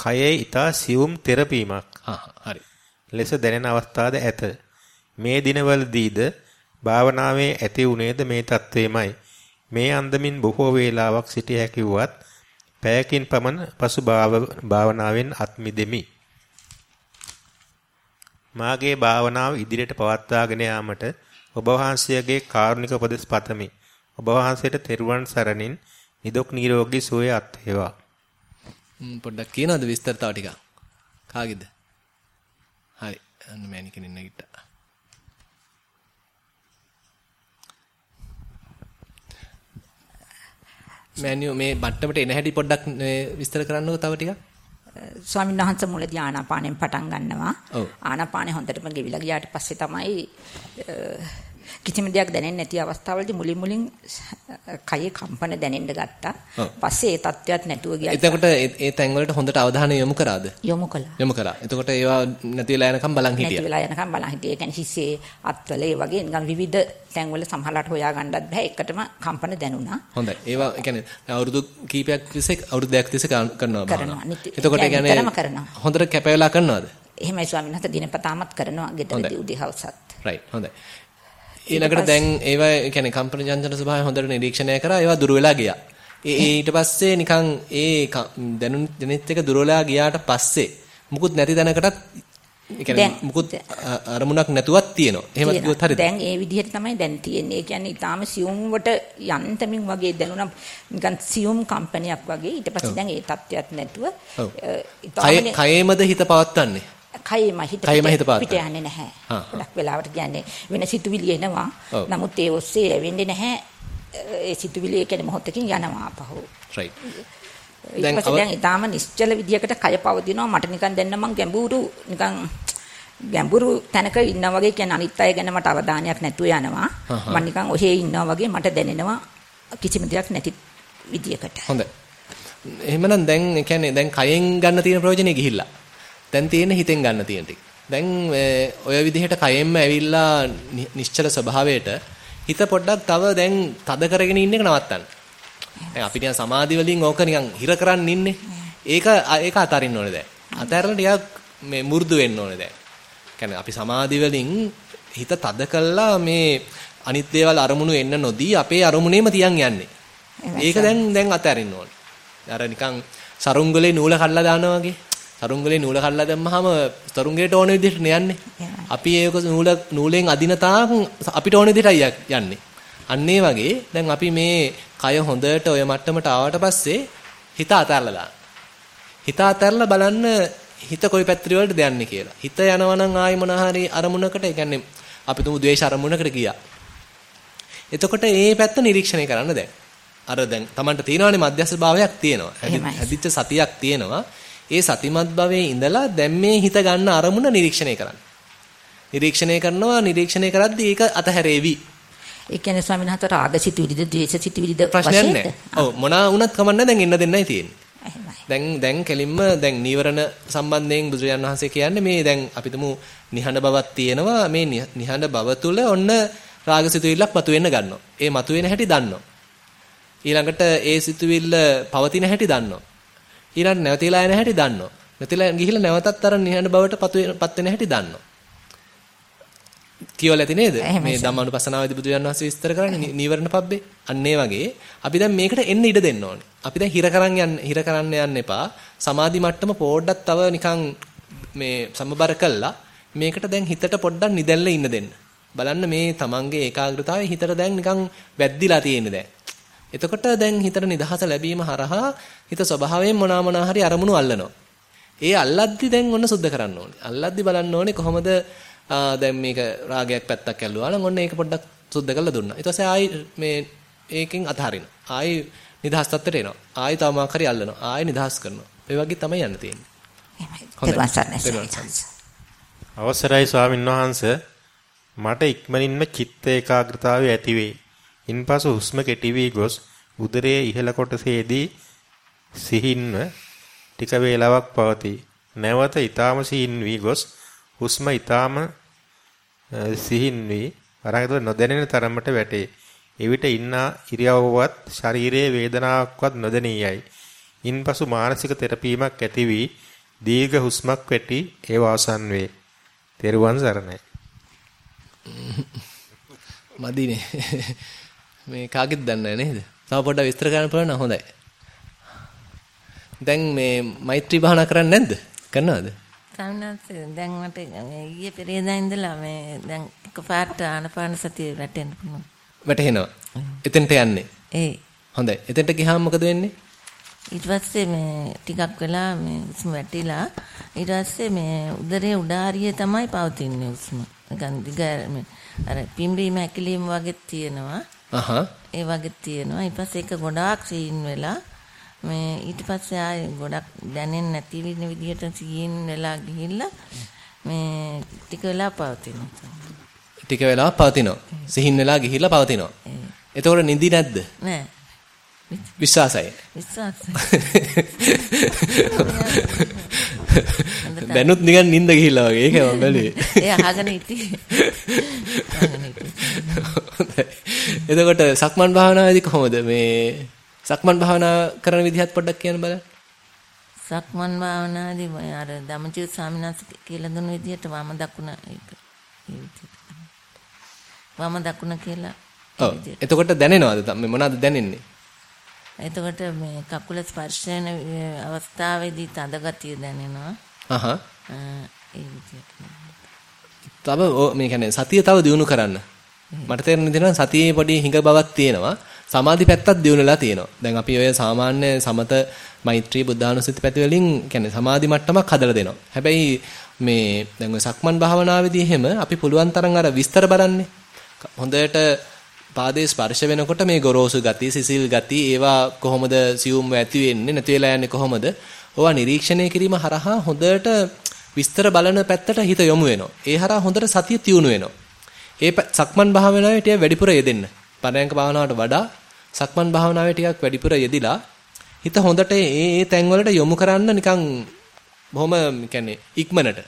කයේ ඊතා සියුම් තෙරපීමක්. හරි. ලෙස දැනෙන අවස්ථාද ඇත. මේ දිනවලදීද භාවනාවේ ඇති උනේද මේ தത്വෙමයි මේ අන්දමින් බොහෝ වේලාවක් සිටිය හැකිවත් පැයකින් පමණ පසු භාවනාවෙන් අත්මිදෙමි මාගේ භාවනාව ඉදිරියට පවත්වාගෙන යාමට ඔබ වහන්සේගේ කාරුණික උපදෙස් පතමි. ඔබ වහන්සේට තෙරුවන් සරණින් නිදුක් නිරෝගී සුවය අත්වේවා. පොඩ්ඩක් කියනවද විස්තර තව ටිකක්? කාගේද? හරි. අන්න මෑණිකෙනින් නැගිට්ටා. මෑණියෝ මේ බට්ටමට එන හැටි පොඩ්ඩක් විස්තර කරන්නකෝ තව ටිකක්. ස්වාමීන් වහන්සේ මුලදී ආනාපානෙන් පටන් ගන්නවා. ආනාපානෙ හොඳටම ගෙවිලා ගියාට පස්සේ තමයි කිසිම දෙයක් දැනෙන්නේ නැති අවස්ථාවලදී මුලින් මුලින් කයේ කම්පන දැනෙන්න ගත්තා. පස්සේ ඒ තත්ත්වයක් නැතුව ගියා. එතකොට ඒ තැන් වලට හොඳට අවධානය යොමු කරාද? යොමු කළා. යොමු කරා. එතකොට ඒවා නැති වෙලා යනකම් බලන් හිටියා. නැති වෙලා යනකම් බලන් හිටියා. ඒ කියන්නේ හිස්සේ අත්වල ඒ වගේ නිකන් විවිධ තැන් වල සමහරලාට හොයා ගන්නත් බෑ. එකටම කම්පන දැනුණා. හොඳයි. ඒවා ඒ කියන්නේ අවුරුදු කීපයක් තිස්සේ අවුරුද්දයක් තිස්සේ කරනවා බලනවා. එතකොට ඒ කියන්නේ හොඳට කැපවෙලා කරනවද? එහෙමයි ස්වාමීන් වහන්සේ දිනපතාමත් කරනවා. ගෙදරදී උදේ හවසත්. රයිට්. හොඳයි. ඊළඟට දැන් ඒවා කියන්නේ කම්පන ජංජන ස්වභාවය හොඳට නිරීක්ෂණය කරා ඒවා දුර වෙලා ගියා. ඒ ඊට පස්සේ නිකන් ඒ දැනුම් දැනෙත් එක දුර වෙලා ගියාට පස්සේ මුකුත් නැති දැනකටත් ඒ කියන්නේ මුකුත් අරමුණක් නැතුවක් තියෙනවා. එහෙම කිව්වොත් හරියද? දැන් ඒ විදිහට තමයි දැන් තියෙන්නේ. ඒ කියන්නේ ඊටාම සියුම් වට යන්තමින් වගේ දැනුණා නිකන් සියුම් කම්පනයක් වගේ. ඊට පස්සේ දැන් ඒ තත්ත්වයක් නැතුව ඊටාම කයේමද හිත පවත්වන්නේ? කයෙම හිත පිට යන්නේ නැහැ. ගොඩක් වෙලාවට කියන්නේ වෙන සිතුවිලි එනවා. නමුත් ඒ ඔස්සේ වෙන්නේ නැහැ. ඒ සිතුවිලි කියන්නේ මොහොතකින් යනවා අපහු. right. දැන් දැන් ඊටාම නිශ්චල විදියකට කය පවතිනවා මට නිකන් දැන් නම් ගැඹුරු නිකන් ගැඹුරු තැනක ඉන්නා වගේ කියන්නේ අනිත් අය ගැන මට අවධානයක් නැතුව යනවා මම නිකන් ඔහේ ඉන්නා වගේ මට දැනෙනවා කිසිම දෙයක් නැති විදියකට හොඳයි එහෙමනම් දැන් ඒ කියන්නේ දැන් කයෙන් ගන්න තියෙන ප්‍රයෝජනෙ ගිහිල්ලා දැන් තියෙන හිතෙන් ගන්න තියෙන ටික දැන් ඔය විදිහට කයෙන්ම ඇවිල්ලා නිශ්චල ස්වභාවයට හිත පොඩ්ඩක් තව දැන් තද කරගෙන ඉන්න එක නවත්තන්න දැන් අපි නිකන් සමාධි වලින් ඕක නිකන් හිර කරන් ඉන්නේ. ඒක ඒක අතාරින්න ඕනේ දැන්. අතාරලා ටිකක් මේ මු르දු වෙන්න ඕනේ දැන්. කියන්නේ අපි සමාධි වලින් හිත තද කළා මේ අනිත් දේවල් අරමුණු එන්න නොදී අපේ අරමුණේම තියන් යන්නේ. ඒක දැන් දැන් අතාරින්න ඕනේ. අර නිකන් සරුංගලේ නූල කඩලා දානවා වගේ. සරුංගලේ නූල කඩලා දැම්මහම සරුංගලේට ඕන විදිහට යන්නේ. අපි ඒක නූල නූලෙන් අදින තාක් අපිට ඕන විදිහටයි යන්නේ. අන්න ඒ වගේ දැන් අපි මේ කය හොඳට ඔය මට්ටමට ආවට පස්සේ හිත අතහැරලා. හිත අතහැරලා බලන්න හිත කොයි පැත්තට වලටද යන්නේ කියලා. හිත යනවා නම් ආයි මොන හරි අරමුණකට, ඒ කියන්නේ අපි තුමු ද්වේෂ අරමුණකට ගියා. එතකොට ඒ පැත්ත නිරීක්ෂණය කරන්න දැන්. අර දැන් Tamanට තියෙනවානේ මධ්‍යස්ථ භාවයක් තියෙනවා. හැදිච්ච සතියක් තියෙනවා. ඒ සතිමත් භවයේ ඉඳලා දැන් මේ හිත ගන්න අරමුණ නිරීක්ෂණය කරන්න. නිරීක්ෂණය කරනවා නිරීක්ෂණය කරද්දී ඒක අතහැරේවි. ඒ කියන්නේ ස්වාමීන් වහන්සේ රාගසිතුවිලිද ද්වේෂසිතුවිලිද ප්‍රශ්නයක් නැහැ. ඔව් මොනවා වුණත් කමන්නේ දැන් එන්න දෙන්නයි තියෙන්නේ. දැන් දැන් කෙලින්ම දැන් නීවරණ සම්බන්ධයෙන් බුදුරජාණන් වහන්සේ කියන්නේ මේ දැන් අපි තුමු නිහඬ බවක් තියෙනවා මේ නිහඬ බව තුල ඔන්න රාගසිතුවිල්ලක් මතුවෙන්න ගන්නවා. ඒ මතුවෙන හැටි දන්නවා. ඊළඟට ඒ සිතුවිල්ල පවතින හැටි දන්නවා. ඊළඟට නැවතිලා යන හැටි දන්නවා. නැතිලා ගිහිල්ලා නැවතත් අර නිහඬ බවට පත් වෙන හැටි දන්නවා. කියවලා ඇති නේද? මේ ධම්මානුපස්සනාවේදී බුදුන් වහන්සේ විස්තර කරන්නේ නීවරණ පබ්බේ. අන්න ඒ වගේ අපි දැන් මේකට එන්න ඉඩ දෙන්න ඕනේ. අපි දැන් හිර කරන් යන්න හිර කරන්න යන්න එපා. සමාධි මට්ටම පොඩ්ඩක් තව නිකන් මේ සමබර කළා. මේකට දැන් හිතට පොඩ්ඩක් නිදැල්ල ඉන්න දෙන්න. බලන්න මේ තමන්ගේ ඒකාග්‍රතාවය හිතට දැන් නිකන් වැද්දිලා තියෙන්නේ දැන්. එතකොට දැන් හිතට නිදහස ලැබීම හරහා හිත ස්වභාවයෙන් මොනවා මොනවා හරි අරමුණු අල්ලනවා. ඒ අල්ලද්දි දැන් ඔන්න සුද්ධ කරන්න ඕනේ. අල්ලද්දි බලන්න ඕනේ කොහොමද දැන් මේක රාගයක් පැත්තක් ඇල්ලුවා නම් ඔන්න ඒක පොඩ්ඩක් සුද්ධ කරලා දුන්නා. ඊට පස්සේ ආයි මේ ඒකෙන් අතහරිනවා. ආයි නිදහස් තත්ත්වයට එනවා. ආයි තවමක් හරි අල්ලනවා. ආයි නිදහස් කරනවා. ඒ වගේ තමයි යන්න තියෙන්නේ. අවසරයි ස්වාමීන් වහන්ස මට ඉක්මනින්ම චිත්ත ඒකාග්‍රතාවය ඇති වේ. ඉන්පසු හුස්ම කෙටි වී ගොස් උදරයේ ඉහළ කොටසේදී සිහින්ව ටික වේලාවක් පවතී. නැවත ඊටාම සිහින් වී ගොස් හුස්ම ඊටාම සිහින් වී වරහතුල නොදැනෙන තරමට වැටේ. එවිට ඉන්න ඉරියව්වවත් ශරීරයේ වේදනාවක්වත් නොදැනියයි. ඉන්පසු මානසික තෙරපීමක් ඇති වී දීර්ඝ හුස්මක් වැටි ඒව අවසන් වේ. තෙරුවන් සරණයි. මදිනේ. මේ කාගෙද දන්නේ නේද? තව පොඩ්ඩක් විස්තර කරන්න පුළුවන් හොඳයි. දැන් මේ මෛත්‍රී භාවනා කරන්නේ නැද්ද? කරනවද? සම්නත් දැන් මට ඊයේ පෙරේදා ඉඳලා මේ දැන් එකපාරට ආනපාන සතිය වැටෙන්න පුළුවන්. වැටෙනවා. එතෙන්ට යන්නේ. ඒ. හොඳයි. එතෙන්ට ගියාම මොකද වෙන්නේ? ඊට පස්සේ මේ ටිකක් වෙලා මේ උස්ම වැටිලා ඊට පස්සේ මේ උදරයේ උඩාරිය තමයි පවතින්නේ උස්ම. නිකන් දිග අර පිම්බීම ඇකිලිම වගේ තියෙනවා. අහහ. ඒ වගේ තියෙනවා. ඊට පස්සේ ඒක ගොඩාක් සීන් වෙලා මේ ඊට පස්සේ ආයෙ ගොඩක් දැනෙන්නේ නැති වෙන විදිහට සීන් වෙලා ගිහිල්ලා මේ ටික වෙලා පවතිනවා. ටික වෙලා පවතිනවා. සිහින් වෙලා ගිහිල්ලා පවතිනවා. එතකොට නිදි නැද්ද? නෑ. විශ්වාසයි. විශ්වාසයි. (laughs) දැනුත් නිකන් නිින්ද ගිහිල්ලා වගේ. ඒක මම බැලුවේ. (laughs) ඒ අහගෙන හිටියේ. (laughs) එතකොට සක්මන් භාවනාවේදී කොහොමද මේ සක්මන් භාවනා කරන විදිහත් පොඩ්ඩක් කියන්න බලන්න. සක්මන් භාවනාදී අර ධම්මචිත් ස්වාමීන් වහන්සේ කියලා දුන්න විදිහට වම දකුණ ඒක වම දකුණ කියලා ඔව් එතකොට දැනෙනවද මොනවද දැනෙන්නේ එතකොට මේ කකුල ස්පර්ශ වෙන අවස්ථාවේදී තද ගතිය දැනෙනවා අහහ ඒ විදිහට තව මේ කියන්නේ සතිය තව දියුණු කරන්න මට තේරෙන විදිහට සතියේ පොඩි හිඟ බවක් තියෙනවා සමාධි පැත්තත් දියුණුලා තියෙනවා. දැන් අපි ඔය සාමාන්‍ය සමත මෛත්‍රී බුද්ධානුස්සති පැති වලින් කියන්නේ සමාධි මට්ටමක් හදලා දෙනවා. හැබැයි මේ දැන් ඔය සක්මන් භාවනාවේදී එහෙම අපි පුළුවන් තරම් අර විස්තර බලන්නේ. හොඳට පාදයේ ස්පර්ශ වෙනකොට මේ ගොරෝසු ගති, සිසිල් ගති ඒවා කොහොමද සියුම්ව ඇති වෙන්නේ, නැති වෙලා යන්නේ කොහොමද? ඕවා නිරීක්ෂණය කිරීම හරහා හොඳට විස්තර බලන පැත්තට හිත යොමු වෙනවා. ඒ හරහා හොඳට සතිය තියුණු වෙනවා. ඒ සක්මන් භාවනාවේ ටික වැඩිපුර යෙදෙන්න. පරයන්ක භාවනාවට වඩා සක්මන් භාවනාවේ ටිකක් වැඩිපුර යෙදිලා හිත හොඳට ඒ ඒ තැන්වලට යොමු කරන්න නිකන් බොහොම කියන්නේ ඉක්මනට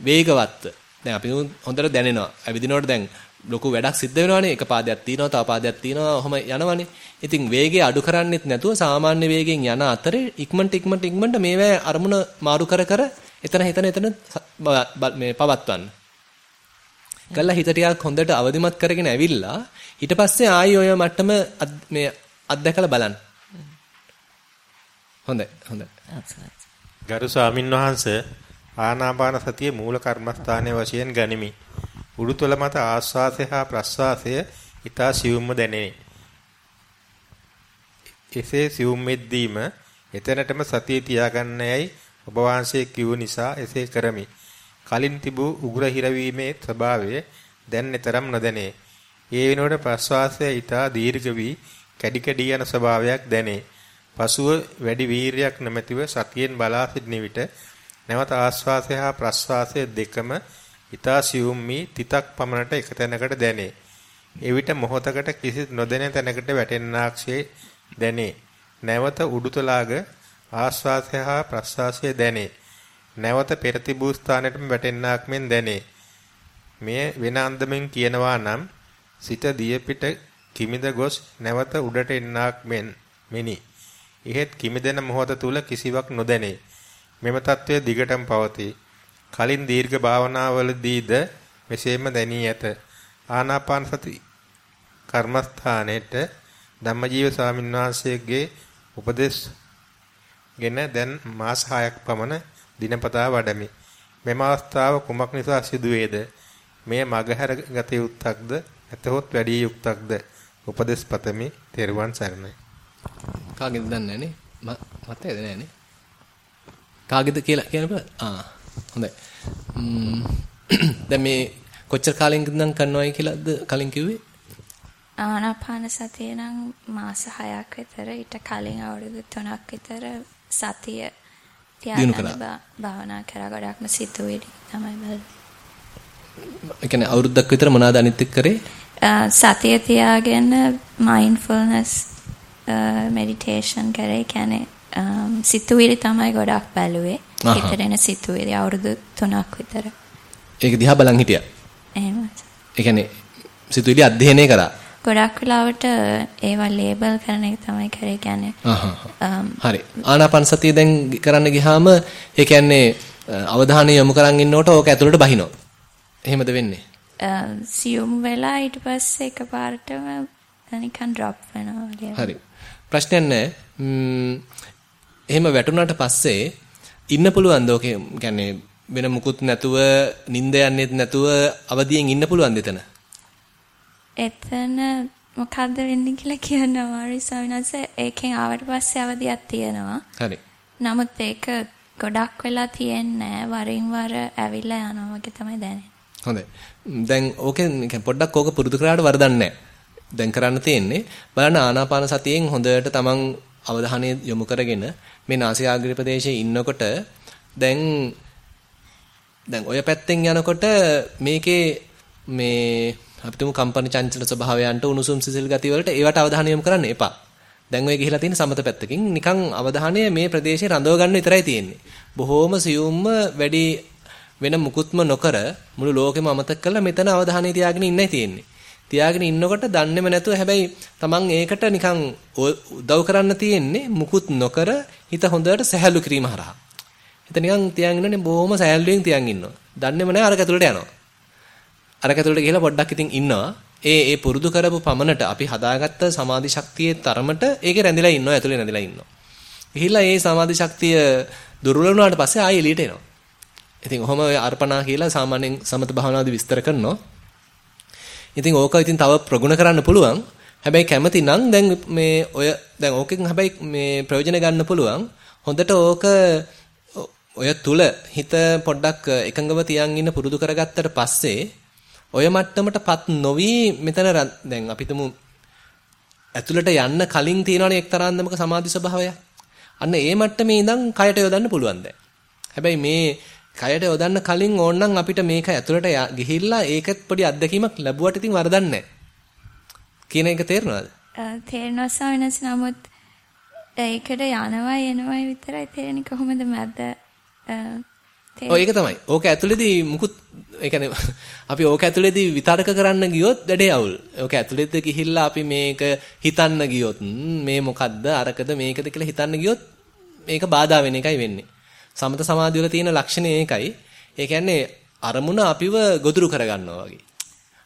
වේගවත්ව. දැන් අපි හොඳට දැනෙනවා. ඇවිදිනකොට දැන් ලොකු වැඩක් සිද්ධ වෙනවානේ. එක පාදයක් තියෙනවා, තව පාදයක් තියෙනවා. ඔහොම යනවනේ. ඉතින් වේගය අඩු කරන්නෙත් නැතුව සාමාන්‍ය වේගයෙන් යන අතරේ ඉක්මනට ඉක්මනට ඉක්මනට මේවා අරමුණ මාරු කර කර එතන එතන එතන මේ පවත්වන්න. කළා හිත ටිකක් හොඳට අවදිමත් කරගෙන ඇවිල්ලා ඊට පස්සේ ආයි ඔය මට්ටම මේ අත්දැකලා බලන්න. හොඳයි හොඳයි. ගරු ස්වාමින් වහන්සේ ආනාපාන සතිය මූල කර්මස්ථානයේ වශයෙන් ගනිමි. උඩුතල මත ආස්වාසය හා ප්‍රස්වාසය ඊතා සියුම්ම දැනේ. එසේ සියුම් වෙද්දීම එතනටම සතිය තියාගන්නයයි ඔබ වහන්සේ කිව් නිසා එසේ කරමි. කලින් තිබූ උග්‍ර හිරවීමේ ස්වභාවය දැන් නිතරම නොදැනේ. ඒ වෙනුවට ප්‍රස්වාසය ඊතා දීර්ඝ වී කැඩි කැඩි යන ස්වභාවයක් දැනේ. පසුව වැඩි වීරියක් නැමැතිව සතියෙන් බලා සිටින විට නැවත ආස්වාසය හා ප්‍රස්වාසය දෙකම ඊතා සියුම් මී තිතක් පමණට එක තැනකට දැනේ. එවිට මොහොතකට කිසිත් නොදැනෙන තැනකට වැටෙන්නාක්ෂේ දැනේ. නැවත උඩුතලාග ආස්වාසය හා ප්‍රස්වාසය දැනේ. නැවත පෙර තිබූ ස්ථානයටම වැටෙන්නාක් මෙන් දැනේ. මෙය වෙන අන්දමින් කියනවා නම් සිත දිය පිට කිමිද ගොස් නැවත උඩට එන්නාක් මෙන් මෙනි. එහෙත් කිමිදෙන මොහොත තුල කිසිවක් නොදැනේ. මෙම తත්වය දිගටම පවතී. කලින් දීර්ඝ භාවනාවලදීද මෙසේම දැනී ඇත. ආනාපාන සති කර්මස්ථානයේට ධම්මජීව ස්වාමීන් වහන්සේගේ උපදේශ ගෙන දැන් මාස 6ක් පමණ දිනපතා වඩමි. මෙම අවස්ථාව කුමක් නිසා සිදුවේද? මෙය මගහැර ගත යුත්තක්ද? නැතහොත් වැඩි යුක්තක්ද? උපදේශ පතමි. තෙරුවන් සරණයි. කාගෙද දන්නේ නැනේ? මතයද නැනේ? කාගෙද කියලා කියන බෑ. ආ හොඳයි. (clears throat) දැන් මේ කොච්චර කාලෙකින්ද නම් කරනවයි කියලාද කලින් කිව්වේ? ආනාපාන සතිය නම් මාස 6ක් විතර ඊට කලින් අවුරුදු 3ක් විතර සතිය තියාගෙන භාවනා කරා ගොඩක්ම සිතුවිලි තමයි බලන්නේ. ඒ කියන්නේ අවුරුද්දක් විතර මොනවාද අනිත් කරේ? සතිය තියාගෙන මයින්ඩ්ෆුල්නස් මෙඩිටේෂන් කරේ. කියන්නේ සිතුවිලි තමයි ගොඩක් බැලුවේ. හිතට එන සිතුවිලි අවුරුදු 3ක් විතර. ඒක දිහා බලන් හිටියා. එහෙමයි. ඒ කියන්නේ සිතුවිලි අධ්‍යයනය කරා. ගොඩක් වෙලාවට ඒවා ලේබල් කරන එක තමයි කරේ කියන්නේ. හරි. ආනාපාන සතිය දැන් කරන්න ගියාම ඒ කියන්නේ අවධානය යොමු කරන් ඉන්නකොට ඕක ඇතුළට බහිනවා. එහෙමද වෙන්නේ? සියුම් වෙලා ඊට පස්සේ එකපාරටම නිකන් ඩ්‍රොප් වෙනවා. හරි. ප්‍රශ්නයක් නැහැ. එහෙම වැටුණාට පස්සේ ඉන්න පුළුවන්ද ඔකේ කියන්නේ වෙන මුකුත් නැතුව නිින්ද යන්නේත් නැතුව අවදියෙන් ඉන්න පුළුවන්ද එතන? එතන මොකද්ද වෙන්නේ කියලා කියන්න අමාරුයි ස්වාමිනාස ඒකෙන් ආවට පස්සේ අවදියක් තියෙනවා. හරි. නමුත් ඒක ගොඩක් වෙලා තියෙන්නේ වරින් වර ඇවිල්ලා යනවා වගේ තමයි දැනෙන්නේ. හොඳයි. දැන් ඕකෙන් පොඩ්ඩක් ඕක පුරුදු කරාට වරදක් දැන් කරන්න තියෙන්නේ බලන්න ආනාපාන සතියෙන් හොඳට තමන් අවධානය යොමු කරගෙන මේ නාසිකාග්‍රේ ප්‍රදේශයේ ඉන්නකොට දැන් දැන් ඔය පැත්තෙන් යනකොට මේකේ මේ අපි තුමු කම්පන චංචල ස්වභාවයන්ට උණුසුම් සිසිල් ගති වලට ඒවට අවධානය යොමු කරන්න එපා. දැන් ඔය ගිහිලා තියෙන සමත පැත්තකින් නිකන් අවධානය මේ ප්‍රදේශේ රඳව ගන්න විතරයි තියෙන්නේ. බොහෝම සියුම්ම වැඩි වෙන මුකුත්ම නොකර මුළු ලෝකෙම අමතක කරලා මෙතන අවධානය තියාගෙන ඉන්නයි තියෙන්නේ. තියාගෙන ඉන්නකොට දන්නේම නැතුව හැබැයි Taman ඒකට නිකන් උදව් කරන්න තියෙන්නේ මුකුත් නොකර හිත හොඳට සැහැල්ලු කිරීම හරහා. හිත නිකන් තියාගෙන ඉන්නනේ බොහොම සැහැල්ලුවෙන් තියන් ඉන්නවා. දන්නේම නැහැ අර ඇතුළට යනවා. අර ඇතුළට ගිහලා පොඩ්ඩක් ඉතින් ඉන්නවා. ඒ ඒ පුරුදු කරපු පමණට අපි හදාගත්ත සමාධි ශක්තියේ තරමට ඒකේ රැඳිලා ඉන්නවා ඇතුලේ රැඳිලා ඉන්නවා. ගිහිල්ලා ඒ සමාධි ශක්තිය දුර්වල වුණාට පස්සේ ආයෙ එළියට එනවා. ඉතින් ඔහොම අර්පණා කියලා සාමාන්‍යයෙන් සමත භාවනාවේදී විස්තර කරනවා. ඉතින් ඕක ඉතින් තව ප්‍රගුණ කරන්න පුළුවන්. හැබැයි කැමති නම් දැන් මේ ඔය දැන් ඕකෙන් හැබැයි මේ ප්‍රයෝජන ගන්න පුළුවන්. හොඳට ඕක ඔය තුල හිත පොඩ්ඩක් එකඟව තියන් ඉන්න පුරුදු කරගත්තට පස්සේ ඔය මට්ටමටපත් නොවි මෙතන දැන් අපි තුමු ඇතුළට යන්න කලින් තියෙනවනේ එක්තරාන්දමක සමාධි ස්වභාවය. අන්න ඒ මට්ටමේ ඉඳන් කයට යොදන්න පුළුවන් දැන්. හැබැයි මේ කයට යොදන්න කලින් ඕනනම් අපිට මේක ඇතුළට ගිහිල්ලා ඒකත් පොඩි අත්දැකීමක් ලැබුවට ඉතින් වරදක්. කියන එක තේරෙනවද? තේරෙනවා ස්වාමීනස් නමුත් ඒකට යනවා එනවා විතරයි තේරෙන්නේ කොහොමද මැද ඔය ඒක තමයි. ඕක ඇතුළේදී මුකුත් ඒ කියන්නේ (laughs) අපි ඕක ඇතුළේදී විතර්ක කරන්න ගියොත් වැඩේ අවුල්. ඕක ඇතුළේද ගිහිල්ලා අපි මේක හිතන්න ගියොත් මේ මොකද්ද අරකද මේකද කියලා හිතන්න ගියොත් මේක බාධා වෙන එකයි වෙන්නේ. සමත සමාධිය වල තියෙන ලක්ෂණය ඒකයි. ඒ කියන්නේ අරමුණ අපිව ගොදුරු කරගන්නවා වගේ.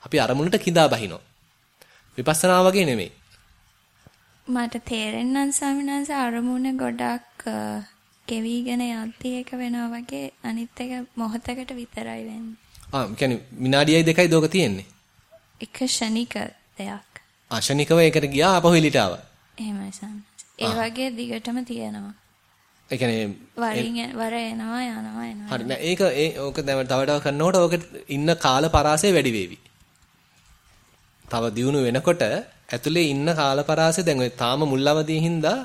අපි අරමුණට කිඳා බහිනවා. විපස්සනා වගේ නෙමෙයි. මට තේරෙන්නම් ස්වාමීන් අරමුණ ගොඩක් ගෙවිගෙන යද්දී එක වෙනවා වගේ අනිත් එක මොහොතකට විතරයි වෙන්නේ. ආ කියන්නේ විනාඩියයි දෙකයි දෝක තියෙන්නේ. එක ෂණික දෙයක්. ආ ෂණිකව ඒකට ගියා ආපහු එළිට ආවා. එහෙමයි සම්මත. ඒ වගේ දිගටම තියෙනවා. ඒ කියන්නේ වරින් වර එනවා යනවා එනවා. හරි නෑ ඒක ඒ ඕක දැන් තව තව කරනකොට ඕක ඉන්න කාල පරාසය වැඩි වේවි. තව දියුණු වෙනකොට ඇතුලේ ඉන්න කාල පරාසය දැන් ඔය තාම මුල් අවදියේ හින්දා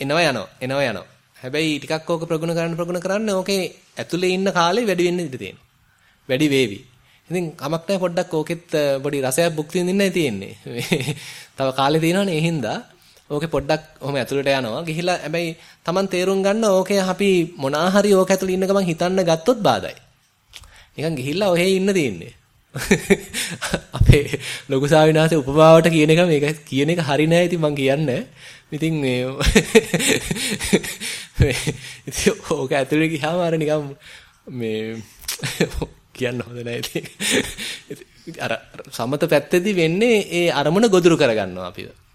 එනවා යනවා එනවා යනවා. හැබැයි ටිකක් ඕක ප්‍රගුණ කරන්න ප්‍රගුණ කරන්න ඕකේ ඇතුලේ ඉන්න කාලේ වැඩි වෙන්න ඉඩ තියෙනවා. වැඩි වේවි. ඉතින් කමක් නැහැ පොඩ්ඩක් ඕකෙත් පොඩි රසයක් භුක්ති විඳින්නයි තියෙන්නේ. (laughs) තව කාලේ තියෙනවනේ ඒ හින්දා ඕකේ පොඩ්ඩක් ඔහම ඇතුළට යනවා. ගිහිලා හැබැයි Taman තේරුම් ගන්න ඕකේ අපි මොනා හරි ඕක ඇතුළේ ඉන්න ගමන් හිතන්න ගත්තොත් බාදයි. නිකන් ගිහිල්ලා ඔහේ ඉන්න තියෙන්නේ. (laughs) අපේ ලොකු සාවිනාසේ උපමාවට කියන එක මේක කියන එක හරි නෑ ඉතින් මං කියන්නේ. ඉතින් මේ (laughs) ඉතින් ඕක ඇතුළේ ගියාම අර නිකන් මේ (laughs) කියන්න හොඳ නෑ ඉතින්. අර සමත පැත්තේදී වෙන්නේ ඒ අරමුණ ගොදුරු කරගන්නවා අපිව.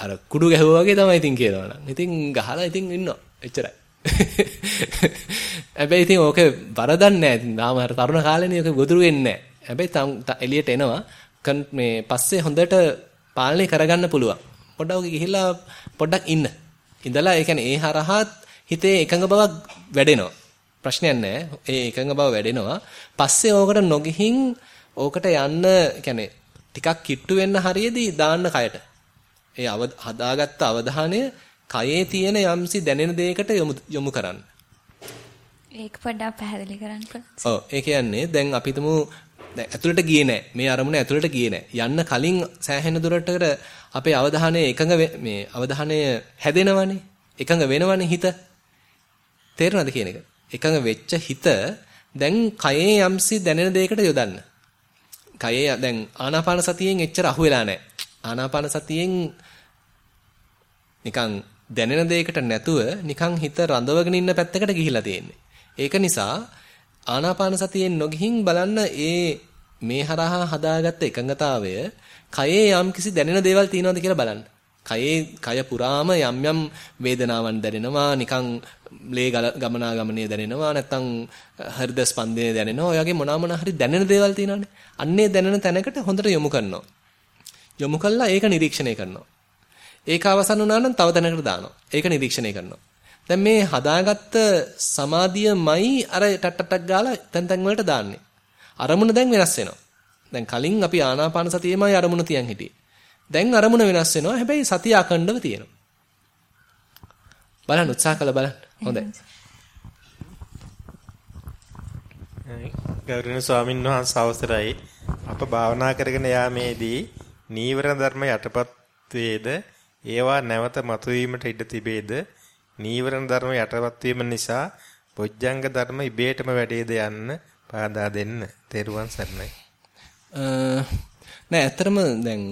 අර කුඩු ගැහුවා වගේ තමයි ඉතින් කියනවනම්. ඉතින් ගහලා ඉතින් ඉන්නවා. එච්චරයි. (laughs) හැබැයි ඉතින් ඕකේ වරදක් නැහැ. ඉතින් තාම අර තරුණ කාලේනේ ඕක ගොදුරු වෙන්නේ නැහැ. හැබැයි එළියට එනවා. මේ පස්සේ හොඳට පාලනය කරගන්න පුළුවන්. පොඩ්ඩක් ගිහිල්ලා පොඩ්ඩක් ඉන්න. ඉඳලා ඒ කියන්නේ ඒ හරහාත් හිතේ එකඟ බවක් වැඩෙනවා. ප්‍රශ්නයක් නැහැ. ඒ එකඟ බව වැඩෙනවා. පස්සේ ඕකට නොගිහින් ඕකට යන්න කියන්නේ ටිකක් කිට්ටු වෙන්න හරියේදී දාන්න කයට. ඒ හදාගත්ත අවධානය කයේ තියෙන යම්සි දැනෙන දෙයකට යොමු කරන්න. ඒක පොඩ්ඩක් පැහැදිලි කරන්න ඔව් ඒ කියන්නේ දැන් අපි තුමු දැන් ඇතුළට ගියේ නැහැ. මේ අරමුණ ඇතුළට ගියේ නැහැ. යන්න කලින් සෑහෙන දුරට අපේ අවධානය එකඟ මේ අවධානය හැදෙනවනේ. එකඟ වෙනවනේ හිත. තේරෙනවද කියන එක? එකඟ වෙච්ච හිත දැන් කයේ යම්සි දැනෙන දෙයකට යොදන්න. කයේ දැන් ආනාපාන සතියෙන් එච්චර අහු වෙලා නැහැ. ආනාපාන සතියෙන් නිකන් දැනෙන දෙයකට නැතුව නිකන් හිත රඳවගෙන ඉන්න පැත්තකට ගිහිලා තියෙන්නේ. ඒක නිසා ආනාපාන සතියෙන් නොගිහින් බලන්න ඒ මේ හරහා හදාගත්ත එකඟතාවය කයේ යම් කිසි දැනෙන දේවල් තියෙනවද කියලා බලන්න. කයේ කය පුරාම යම් යම් වේදනාවන් දැනෙනවා නිකන් ලේ ගමනාගමනය දැනෙනවා නැත්නම් හෘද ස්පන්දනය දැනෙනවා ඔය වගේ මොනවා මොනවා හරි දැනෙන දේවල් තියෙනවානේ අන්නේ දැනෙන තැනකට හොඳට යොමු කරනවා යොමු කළා ඒක නිරීක්ෂණය කරනවා ඒක අවසන් වුණා නම් තව තැනකට දානවා. ඒක නිරීක්ෂණය කරනවා. දැන් මේ හදාගත්ත සමාධියමයි අර ටට්ටටක් ගාලා තැන් තැන් වලට දාන්නේ. අරමුණ දැන් වෙනස් වෙනවා. දැන් කලින් අපි ආනාපාන සතියෙමයි අරමුණ තියන් හිටියේ. දැන් අරමුණ වෙනස් වෙනවා. හැබැයි සතිය අකණ්ඩව තියෙනවා. බලන්න උත්සාහ කළ බලන්න. හොඳයි. ගෞරවනීය ස්වාමීන් වහන්සේ අවසරයි. අප භාවනා කරගෙන යාමේදී නීවරණ ධර්ම යටපත් වේද ඒවා නැවත මතුවීමට ඉඩ තිබේද? නීවරණ ධර්ම යටපත් වීම නිසා බොජ්ජංග ධර්ම ඉබේටම වැඩේද යන්න පාදා දෙන්න. තෙරුවන් සරණයි. නෑ ඇත්තටම දැන්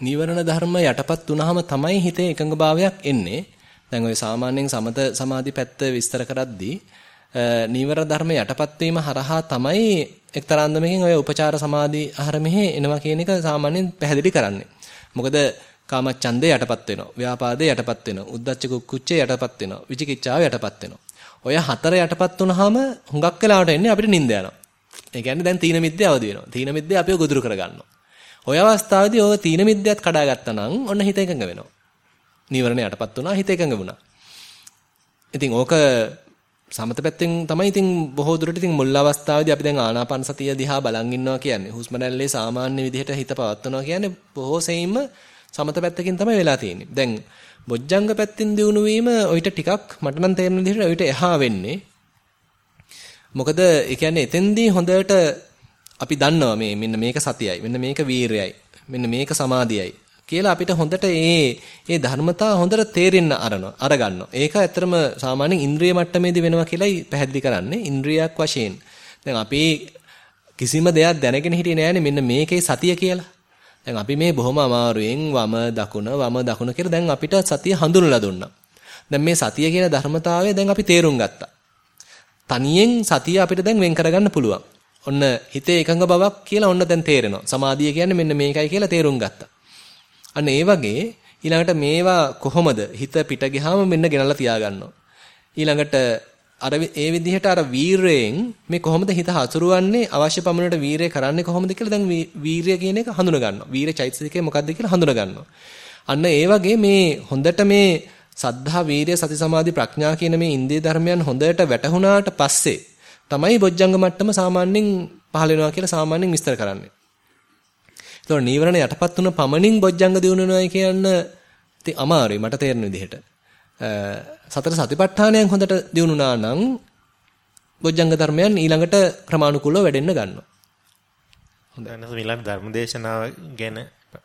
නීවරණ ධර්ම යටපත් වුනහම තමයි හිතේ එකඟභාවයක් එන්නේ. දැන් ওই සාමාන්‍යයෙන් සමත සමාධි පැත්ත විස්තර කරද්දී නීවර ධර්ම යටපත් වීම හරහා තමයි එක්තරාන්දමකින් ඔය උපචාර සමාධි ආහාරමෙහි එනවා කියන එක සාමාන්‍යයෙන් පැහැදිලි කරන්නේ. මොකද කාමච්ඡන්දේ යටපත් වෙනවා. ව්‍යාපාදේ යටපත් වෙනවා. උද්ධච්ච කුක්කුච්චේ යටපත් වෙනවා. විචිකිච්ඡාව යටපත් වෙනවා. ඔය හතර යටපත් වුනහම හුඟක් වෙලාවට එන්නේ අපිට නිින්ද යනවා. ඒ කියන්නේ දැන් තීන මිද්දේ අවදි වෙනවා. තීන මිද්දේ අපිව ගොදුරු කරගන්නවා. ඔය අවස්ථාවේදී ඔය තීන මිද්දයත් කඩාගත්තා නම් ඔන්න හිත එකඟ වෙනවා. නීවරණ යටපත් වුණා හිත එකඟ වුණා. ඉතින් ඕක සමත පැත්තෙන් තමයි ඉතින් බොහෝ දුරට ඉතින් මුල් අවස්ථාවේදී අපි දැන් ආනාපාන සතිය දිහා බලන් ඉන්නවා කියන්නේ. හුස්ම රැල්ලේ සාමාන්‍ය විදිහට හිත පවත්වනවා කියන්නේ බොහෝ සෙයින්ම සමත පැත්තකින් තමයි වෙලා තියෙන්නේ. දැන් බොජ්ජංග පැත්තෙන් දියුණු වීම ඔయిత ටිකක් මට නම් තේරෙන විදිහට ඔయిత එහා වෙන්නේ. මොකද ඒ කියන්නේ එතෙන්දී හොඳට අපි දන්නවා මේ මෙන්න මේක සතියයි. මෙන්න මේක වීරයයි. මෙන්න මේක සමාධියයි. කියලා අපිට හොඳට ඒ ඒ ධර්මතා හොඳට තේරෙන්න අරනවා අරගන්නවා. ඒක ඇත්තරම සාමාන්‍යයෙන් ඉන්ද්‍රිය මට්ටමේදී වෙනවා කියලායි පැහැදිලි කරන්නේ. ඉන්ද්‍රියක් වශයෙන්. දැන් අපි කිසිම දෙයක් දැනගෙන හිටියේ නෑනේ මෙන්න මේකේ සතිය කියලා. දැන් අපි මේ බොහොම අමාරුවෙන් වම දකුණ වම දකුණ කියලා දැන් අපිට සතිය හඳුනලා දුන්නා. දැන් මේ සතිය කියන ධර්මතාවය දැන් අපි තේරුම් ගත්තා. තනියෙන් සතිය අපිට දැන් වෙන් කරගන්න පුළුවන්. ඔන්න හිතේ එකඟ බවක් කියලා ඔන්න දැන් තේරෙනවා. සමාධිය කියන්නේ මෙන්න මේකයි කියලා තේරුම් ගත්තා. අන්න ඒ වගේ ඊළඟට මේවා කොහොමද හිත පිට ගියාම මෙන්න ගෙනල්ලා තියාගන්නවා. ඊළඟට අර ඒ විදිහට අර වීරයෙන් මේ කොහොමද හිත හසුරුවන්නේ අවශ්‍ය පමණට වීරය කරන්නේ කොහොමද කියලා දැන් වීරය කියන එක හඳුන ගන්නවා. වීර චෛතසිකය මොකක්ද කියලා හඳුන ගන්නවා. අන්න ඒ වගේ මේ හොඳට මේ සද්ධා වීරිය සති සමාධි ප්‍රඥා කියන මේ ඉන්දිය ධර්මයන් හොඳට වැටහුණාට පස්සේ තමයි බොජ්ජංග මට්ටම සාමාන්‍යයෙන් පහළ වෙනවා කියලා සාමාන්‍යයෙන් විස්තර කරන්නේ. ඒතකොට නීවරණ යටපත් වුණ පමණින් බොජ්ජංග දිනුනනවායි කියන්න ඉතින් අමාරුයි මට තේරෙන විදිහට. සතර සතිපට්ඨානයන් හොඳට දිනුනා නම් බොජ්ජංග ධර්මයන් ඊළඟට ක්‍රමානුකූලව වැඩෙන්න ගන්නවා. හොඳයි නේද ඊළඟ ධර්මදේශනාව ගැන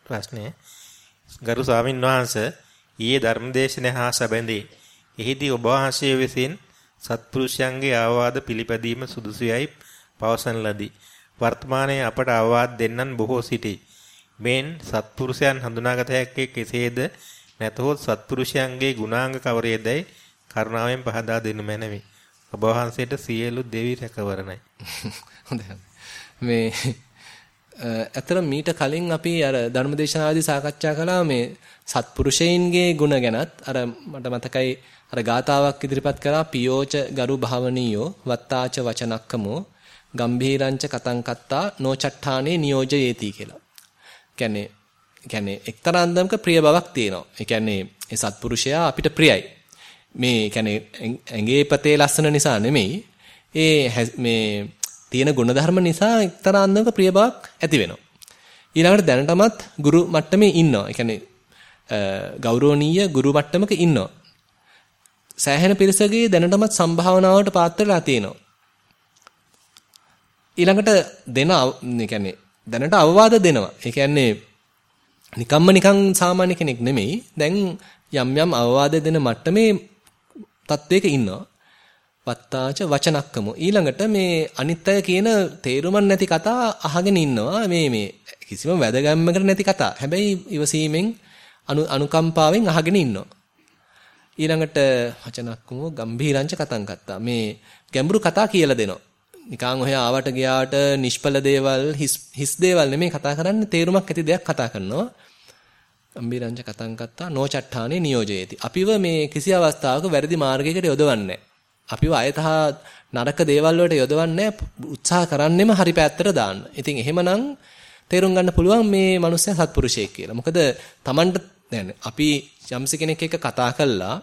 ප්‍රශ්නය. ගරු ස්වාමින් වහන්සේ ඊයේ ධර්මදේශනය හා සැබඳේ එහිදී ඔබ වහන්සේ විසින් සත්පුරුෂයන්ගේ ආවාද පිළිපැදීම සුදුසුයයි පවසන ලදී. වර්තමානයේ අපට ආවාද දෙන්නන් බොහෝ සිටී. මෙන් සත්පුරුෂයන් හඳුනාගත හැක්කේ කෙසේද නැතහොත් සත්පුරුෂයන්ගේ ගුණාංග කවරේදයි කරුණාවෙන් පහදා දෙනු මැනවි. ඔබ වහන්සේට සියලු දෙවි රැකවරණයි. (laughs) හොඳයි. මේ අතර මීට කලින් අපි අර ධර්මදේශනාදී සාකච්ඡා කළා මේ සත්පුරුෂයින්ගේ ගුණ ගැනත් අර මට මතකයි අර ගාතාවක් ඉදිරිපත් කරා පියෝච ගරු භවනීයෝ වත්තාච වචනක්කමෝ ගම්භීරංච කතං කත්තා නොචට්ඨානේ නියෝජයේති කියලා. කියන්නේ කියන්නේ එක්තරා අන්දමක ප්‍රිය බවක් තියෙනවා. ඒ කියන්නේ ඒ සත්පුරුෂයා අපිට ප්‍රියයි. මේ කියන්නේ ඇඟේ පතේ ලස්සන නිසා නෙමෙයි. ඒ මේ තියෙන ගුණධර්ම නිසා එක්තරා අන්දමක ප්‍රිය බවක් ඇති වෙනවා. ඊළඟට දැනටමත් ගුරු මට්ටමේ ඉන්නවා. ඒ කියන්නේ ගෞරවනීය ගුරු මට්ටමක ඉන්නවා. සෑහෙන පිරිසගේ දැනටමත් සම්භාවනාවට පාත්‍ර වෙලා තියෙනවා. ඊළඟට දෙන ඒ කියන්නේ දැනට අවවාද දෙනවා. ඒ කියන්නේ නිකම්ම නිකන් සාමාන්‍ය කෙනෙක් නෙමෙයි. දැන් යම් යම් අවවාද දෙන මට්ටමේ තත්වයක ඉන්නවා. වත්තාච වචනක්කම ඊළඟට මේ අනිත් අය කියන තේරුමක් නැති කතා අහගෙන ඉන්නවා මේ මේ කිසිම වැදගැම්මකට නැති කතා. හැබැයි ඉවසීමෙන් අනු අනුකම්පාවෙන් අහගෙන ඉන්නවා. ඊළඟට වචනක්කම ගම්භීරංච කතං කත්තා. මේ ගැඹුරු කතා කියලා දෙනවා. නිකන් ඔය ආවට ගියාට නිෂ්පල දේවල් හිස් හිස් දේවල් නෙමෙයි කතා කරන්නේ තේරුමක් ඇති දෙයක් කතා කරනවා. අම්බිරංජ කතං කත්තා නොචට්ඨානේ නියෝජයේති. අපිව මේ කිසි අවස්ථාවක වැරදි මාර්ගයකට යොදවන්නේ අපිව අයතහ නරක දේවල් වලට යොදවන්නේ උත්සාහ කරන්නෙම හරි පැත්තට දාන්න. ඉතින් එහෙමනම් තේරුම් ගන්න පුළුවන් මේ මනුස්සයා සත්පුරුෂයෙක් කියලා. මොකද Tamanට දැන් අපි යම්සි කෙනෙක් එක්ක කතා කළා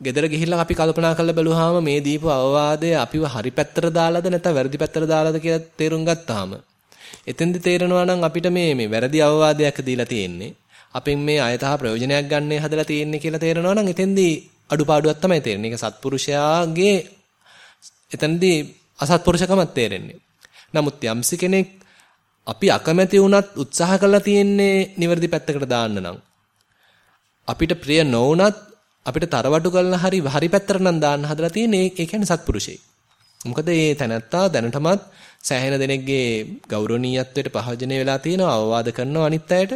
ගෙදර ගිහිල්ලා අපි කල්පනා කරලා බැලුවාම මේ දීපු අවවාදය අපිව හරි පැත්තට දාලාද නැත්නම් වැරදි පැත්තට දාලාද කියලා තේරුම් ගත්තාම එතෙන්දි තේරෙනවා නම් අපිට මේ මේ වැරදි අවවාදයක් දීලා තියෙන්නේ. අපෙන් මේ අයතහ ප්‍රයෝජනයක් ගන්න හදලා තියෙන්නේ කියලා තේරෙනවා නම් එතෙන්දි අඩුපාඩුවක් තමයි තේරෙන්නේ. ඒක සත්පුරුෂයාගේ එතනදී අසත්පුරුෂකමක් තේරෙන්නේ. නමුත් යම්සි කෙනෙක් අපි අකමැති වුණත් උත්සාහ කරලා තියෙන්නේ නිවැරදි පැත්තකට දාන්න නම් අපිට ප්‍රිය නොවුනත් අපිට තරවටු කරලා හරි හරි පැත්තට නම් දාන්න හදලා තියෙන්නේ ඒ කියන්නේ සත්පුරුෂයෙක්. මොකද මේ තැනත්තා දැනටමත් සෑහෙන දෙනෙක්ගේ ගෞරවනීයත්වයට පහජනේ වෙලා තියෙනවා අවවාද කරනවා අනිත් අයට.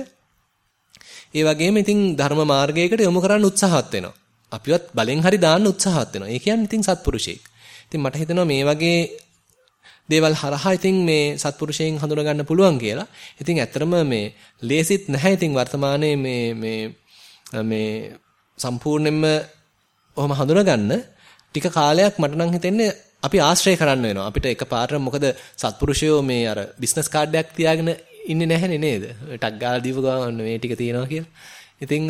ඒ වගේම ඉතින් ධර්ම මාර්ගයකට යොමු කරන්න උත්සාහවත් වෙනවා. අපිවත් බලෙන් හරි දාන්න උත්සාහවත් වෙනවා. ඒ කියන්නේ ඉතින් සත්පුරුෂයෙක්. ඉතින් මට හිතෙනවා මේ වගේ දේවල් හරහා ඉතින් මේ සත්පුරුෂයන් හඳුනා ගන්න පුළුවන් කියලා. ඉතින් ඇත්තටම මේ ලේසිත් නැහැ ඉතින් වර්තමානයේ මේ මේ මේ සම්පූර්ණයෙන්ම ඔහොම හඳුනගන්න ටික කාලයක් මට නම් හිතෙන්නේ අපි ආශ්‍රය කරන්න වෙනවා. අපිට එකපාරට මොකද සත්පුරුෂයෝ මේ අර බිස්නස් කාඩ් එකක් තියාගෙන ඉන්නේ නැහැනේ නේද? ටක් ගාලා දීපු ගමන් මේ ටික තියෙනවා කියලා. ඉතින්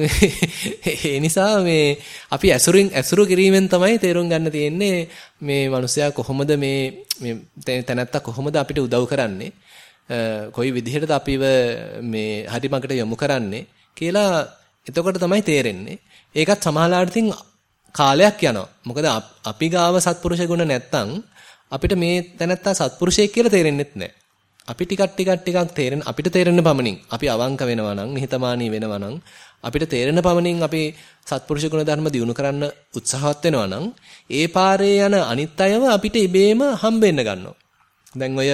(laughs) ඒ නිසා මේ අපි ඇසුරින් ඇසුරු කිරීමෙන් තමයි තේරුම් ගන්න තියෙන්නේ මේ මිනිසයා කොහොමද මේ මේ තැනත්තා කොහොමද අපිට උදව් කරන්නේ කොයි විදිහටද අපිව මේ හරි මගට යොමු කරන්නේ කියලා එතකොට තමයි තේරෙන්නේ. ඒකත් සමහරවිට ඉතින් කාලයක් යනවා. මොකද අපි ගාව සත්පුරුෂ ගුණ නැත්තම් අපිට මේ තැනත්තා සත්පුරුෂයෙක් කියලා තේරෙන්නෙත් නැහැ. අපි ටිකක් ටිකක් ටිකක් තේරෙන අපිට තේරෙන පමණින් අපි අවංක වෙනවා නම් නිහතමානී වෙනවා නම් අපිට තේරෙන පමණින් අපි සත්පුරුෂ ගුණ ධර්ම දියුණු කරන්න උත්සාහවත් වෙනවා නම් ඒ පාරේ යන අනිත් අයව අපිට ඉබේම හම්බෙන්න ගන්නවා. දැන් ඔය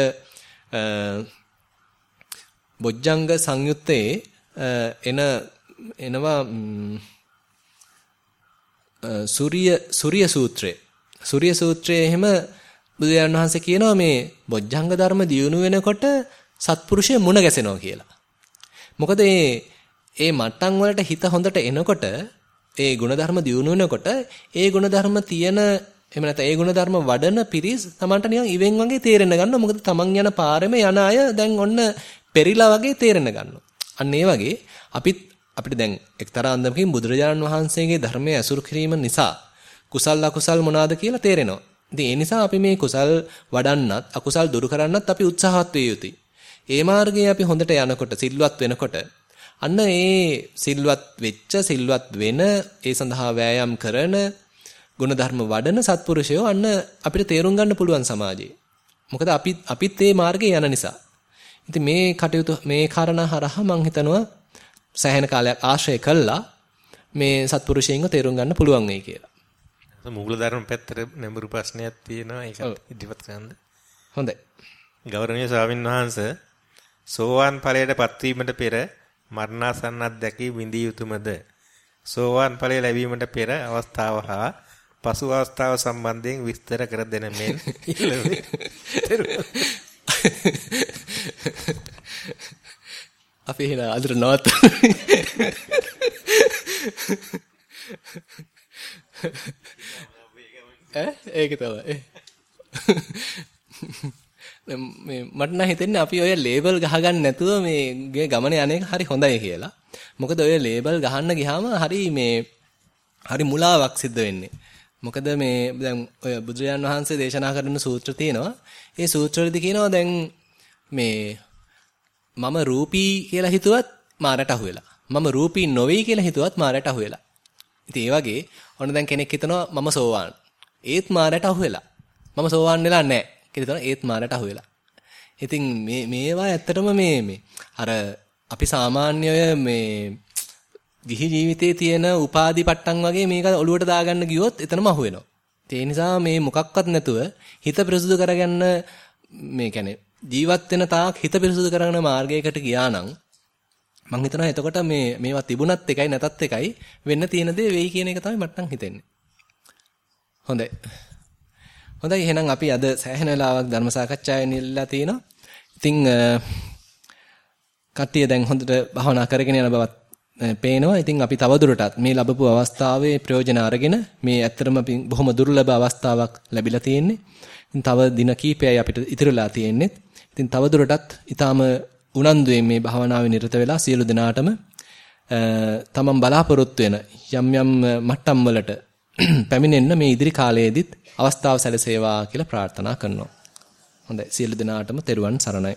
බොජ්ජංග සංයුත්තේ එන එනවා සූර්ය සූර්ය සූත්‍රය. සූර්ය සූත්‍රයේ එහෙම බුදුරජාණන් වහන්සේ කියනවා මේ බොජ්ජංග ධර්ම දියුණු වෙනකොට සත්පුරුෂය මුණ ගැසෙනවා කියලා. මොකද මේ ඒ මට්ටම් වලට හිත හොඳට එනකොට ඒ ಗುಣධර්ම දියුණු වෙනකොට ඒ ಗುಣධර්ම තියෙන එහෙම නැත්නම් ඒ ಗುಣධර්ම වඩන පිරිස් Tamanට නිකන් ඉවෙන් වගේ තේරෙන්න ගන්නවා. මොකද Taman යන පාරෙම යන අය දැන් ඔන්න පෙරිලා වගේ තේරෙන්න ගන්නවා. අන්න ඒ වගේ අපිත් අපිට දැන් එක්තරා අන්දමකින් බුදුරජාණන් වහන්සේගේ ධර්මයේ ඇසුරු කිරීම නිසා කුසල් අකුසල් මොනවාද කියලා තේරෙනවා. ඉතින් ඒ නිසා අපි මේ කුසල් වඩන්නත් අකුසල් දුරු කරන්නත් අපි උත්සාහවත් විය යුතුයි. ඒ මාර්ගයේ අපි හොඳට යනකොට සිල්වත් වෙනකොට අන්න ඒ සිල්වත් වෙච්ච සිල්වත් වෙන ඒ සඳහා වෑයම් කරන ගුණධර්ම වඩන සත්පුරුෂයෝ අන්න අපිට තේරුම් ගන්න පුළුවන් සමාජයේ. මොකද අපි අපිත් මේ මාර්ගේ යන නිසා. ඉතින් මේ කටයුතු මේ කාරණා හරහා මම හිතනවා සෑහෙන කාලයක් ආශ්‍රය කළා මේ සත්පුරුෂයන්ව තේරුම් ගන්න පුළුවන් වෙයි කියලා. මූල ධර්ම පැත්තට නැඹුරු ප්‍රශ්නයක් තියෙනවා ඒක ඉදිරිපත් කරන්න. හොඳයි. ගෞරවනීය ස්වාමින් වහන්සේ සෝවාන් ඵලයට පත්වීමට පෙර මරණාසන්න අත්දැකී විඳිය යුතුයමද? සෝවාන් ඵලය ලැබීමට පෙර අවස්ථාව හා පසු අවස්ථාව සම්බන්ධයෙන් විස්තර කර දෙන මෙන් (laughs) (laughs) (laughs) අපි එහෙනම් අදට නවත්ත. (laughs) ඈ ඒක තමයි. (laughs) මේ මට නම් හිතෙන්නේ අපි ඔය ලේබල් ගහගන්න නැතුව මේ ගමනේ අනේක හරි හොඳයි කියලා. මොකද ඔය ලේබල් ගහන්න ගියාම හරි මේ හරි මුලාවක් සිද්ධ වෙන්නේ. මොකද මේ දැන් ඔය බුදුරජාන් වහන්සේ දේශනා කරන සූත්‍ර තියෙනවා. ඒ සූත්‍රවලදී කියනවා දැන් මේ මම රූපී කියලා හිතුවත් මාරට අහුවෙලා. මම රූපී නොවේ කියලා හිතුවත් මාරට අහුවෙලා. ඉතින් ඒ වගේ ඔන්න දැන් කෙනෙක් හිතනවා මම සෝවාන්. ඒත් මාරට අහුවෙලා. මම සෝවාන් වෙලා නැහැ. කියලා හිතනවා ඒත් මාරට අහුවෙලා. ඉතින් මේ මේවා ඇත්තටම මේ මේ අර අපි සාමාන්‍ය මේ ගිහි ජීවිතයේ තියෙන උපාදි පට්ටම් වගේ මේක ඔලුවට දාගන්න ගියොත් එතනම අහුවෙනවා. ඒ නිසා මේ මොකක්වත් නැතුව හිත පිරිසුදු කරගන්න මේ කියන්නේ ජීවත් වෙන තාක් හිත පිරිසුදු කරගෙන මාර්ගයකට ගියා නම් මම හිතනවා එතකොට මේ මේවා තිබුණත් එකයි නැතත් එකයි වෙන්න තියෙන දේ වෙයි කියන එක තමයි මට නම් හිතෙන්නේ. හොඳයි. හොඳයි එහෙනම් අපි අද සෑහෙන වෙලාවක් ධර්ම සාකච්ඡාවෙන් ඉල්ලලා තිනවා. ඉතින් කට්ටිය දැන් හොඳට භවනා කරගෙන යන බවත් පේනවා. ඉතින් අපි තවදුරටත් මේ ලැබපු අවස්ථාවේ ප්‍රයෝජන අරගෙන මේ ඇත්තටම බොහොම දුර්ලභ අවස්ථාවක් ලැබිලා තියෙන්නේ. ඉතින් තව දින කීපයයි අපිට ඉතිරිලා තියෙන්නේ. ඉතින් තවදුරටත් ඊටාම උනන්දුවෙන් මේ භාවනාවේ නිරත වෙලා සියලු දෙනාටම තමන් බලාපොරොත්තු වෙන යම් යම් මට්ටම් වලට (clears throat) පැමිණෙන්න මේ ඉදිරි කාලයේදීත් අවස්ථාව සැලසේවා කියලා ප්‍රාර්ථනා කරනවා. හොඳයි සියලු දෙනාටම තෙරුවන් සරණයි.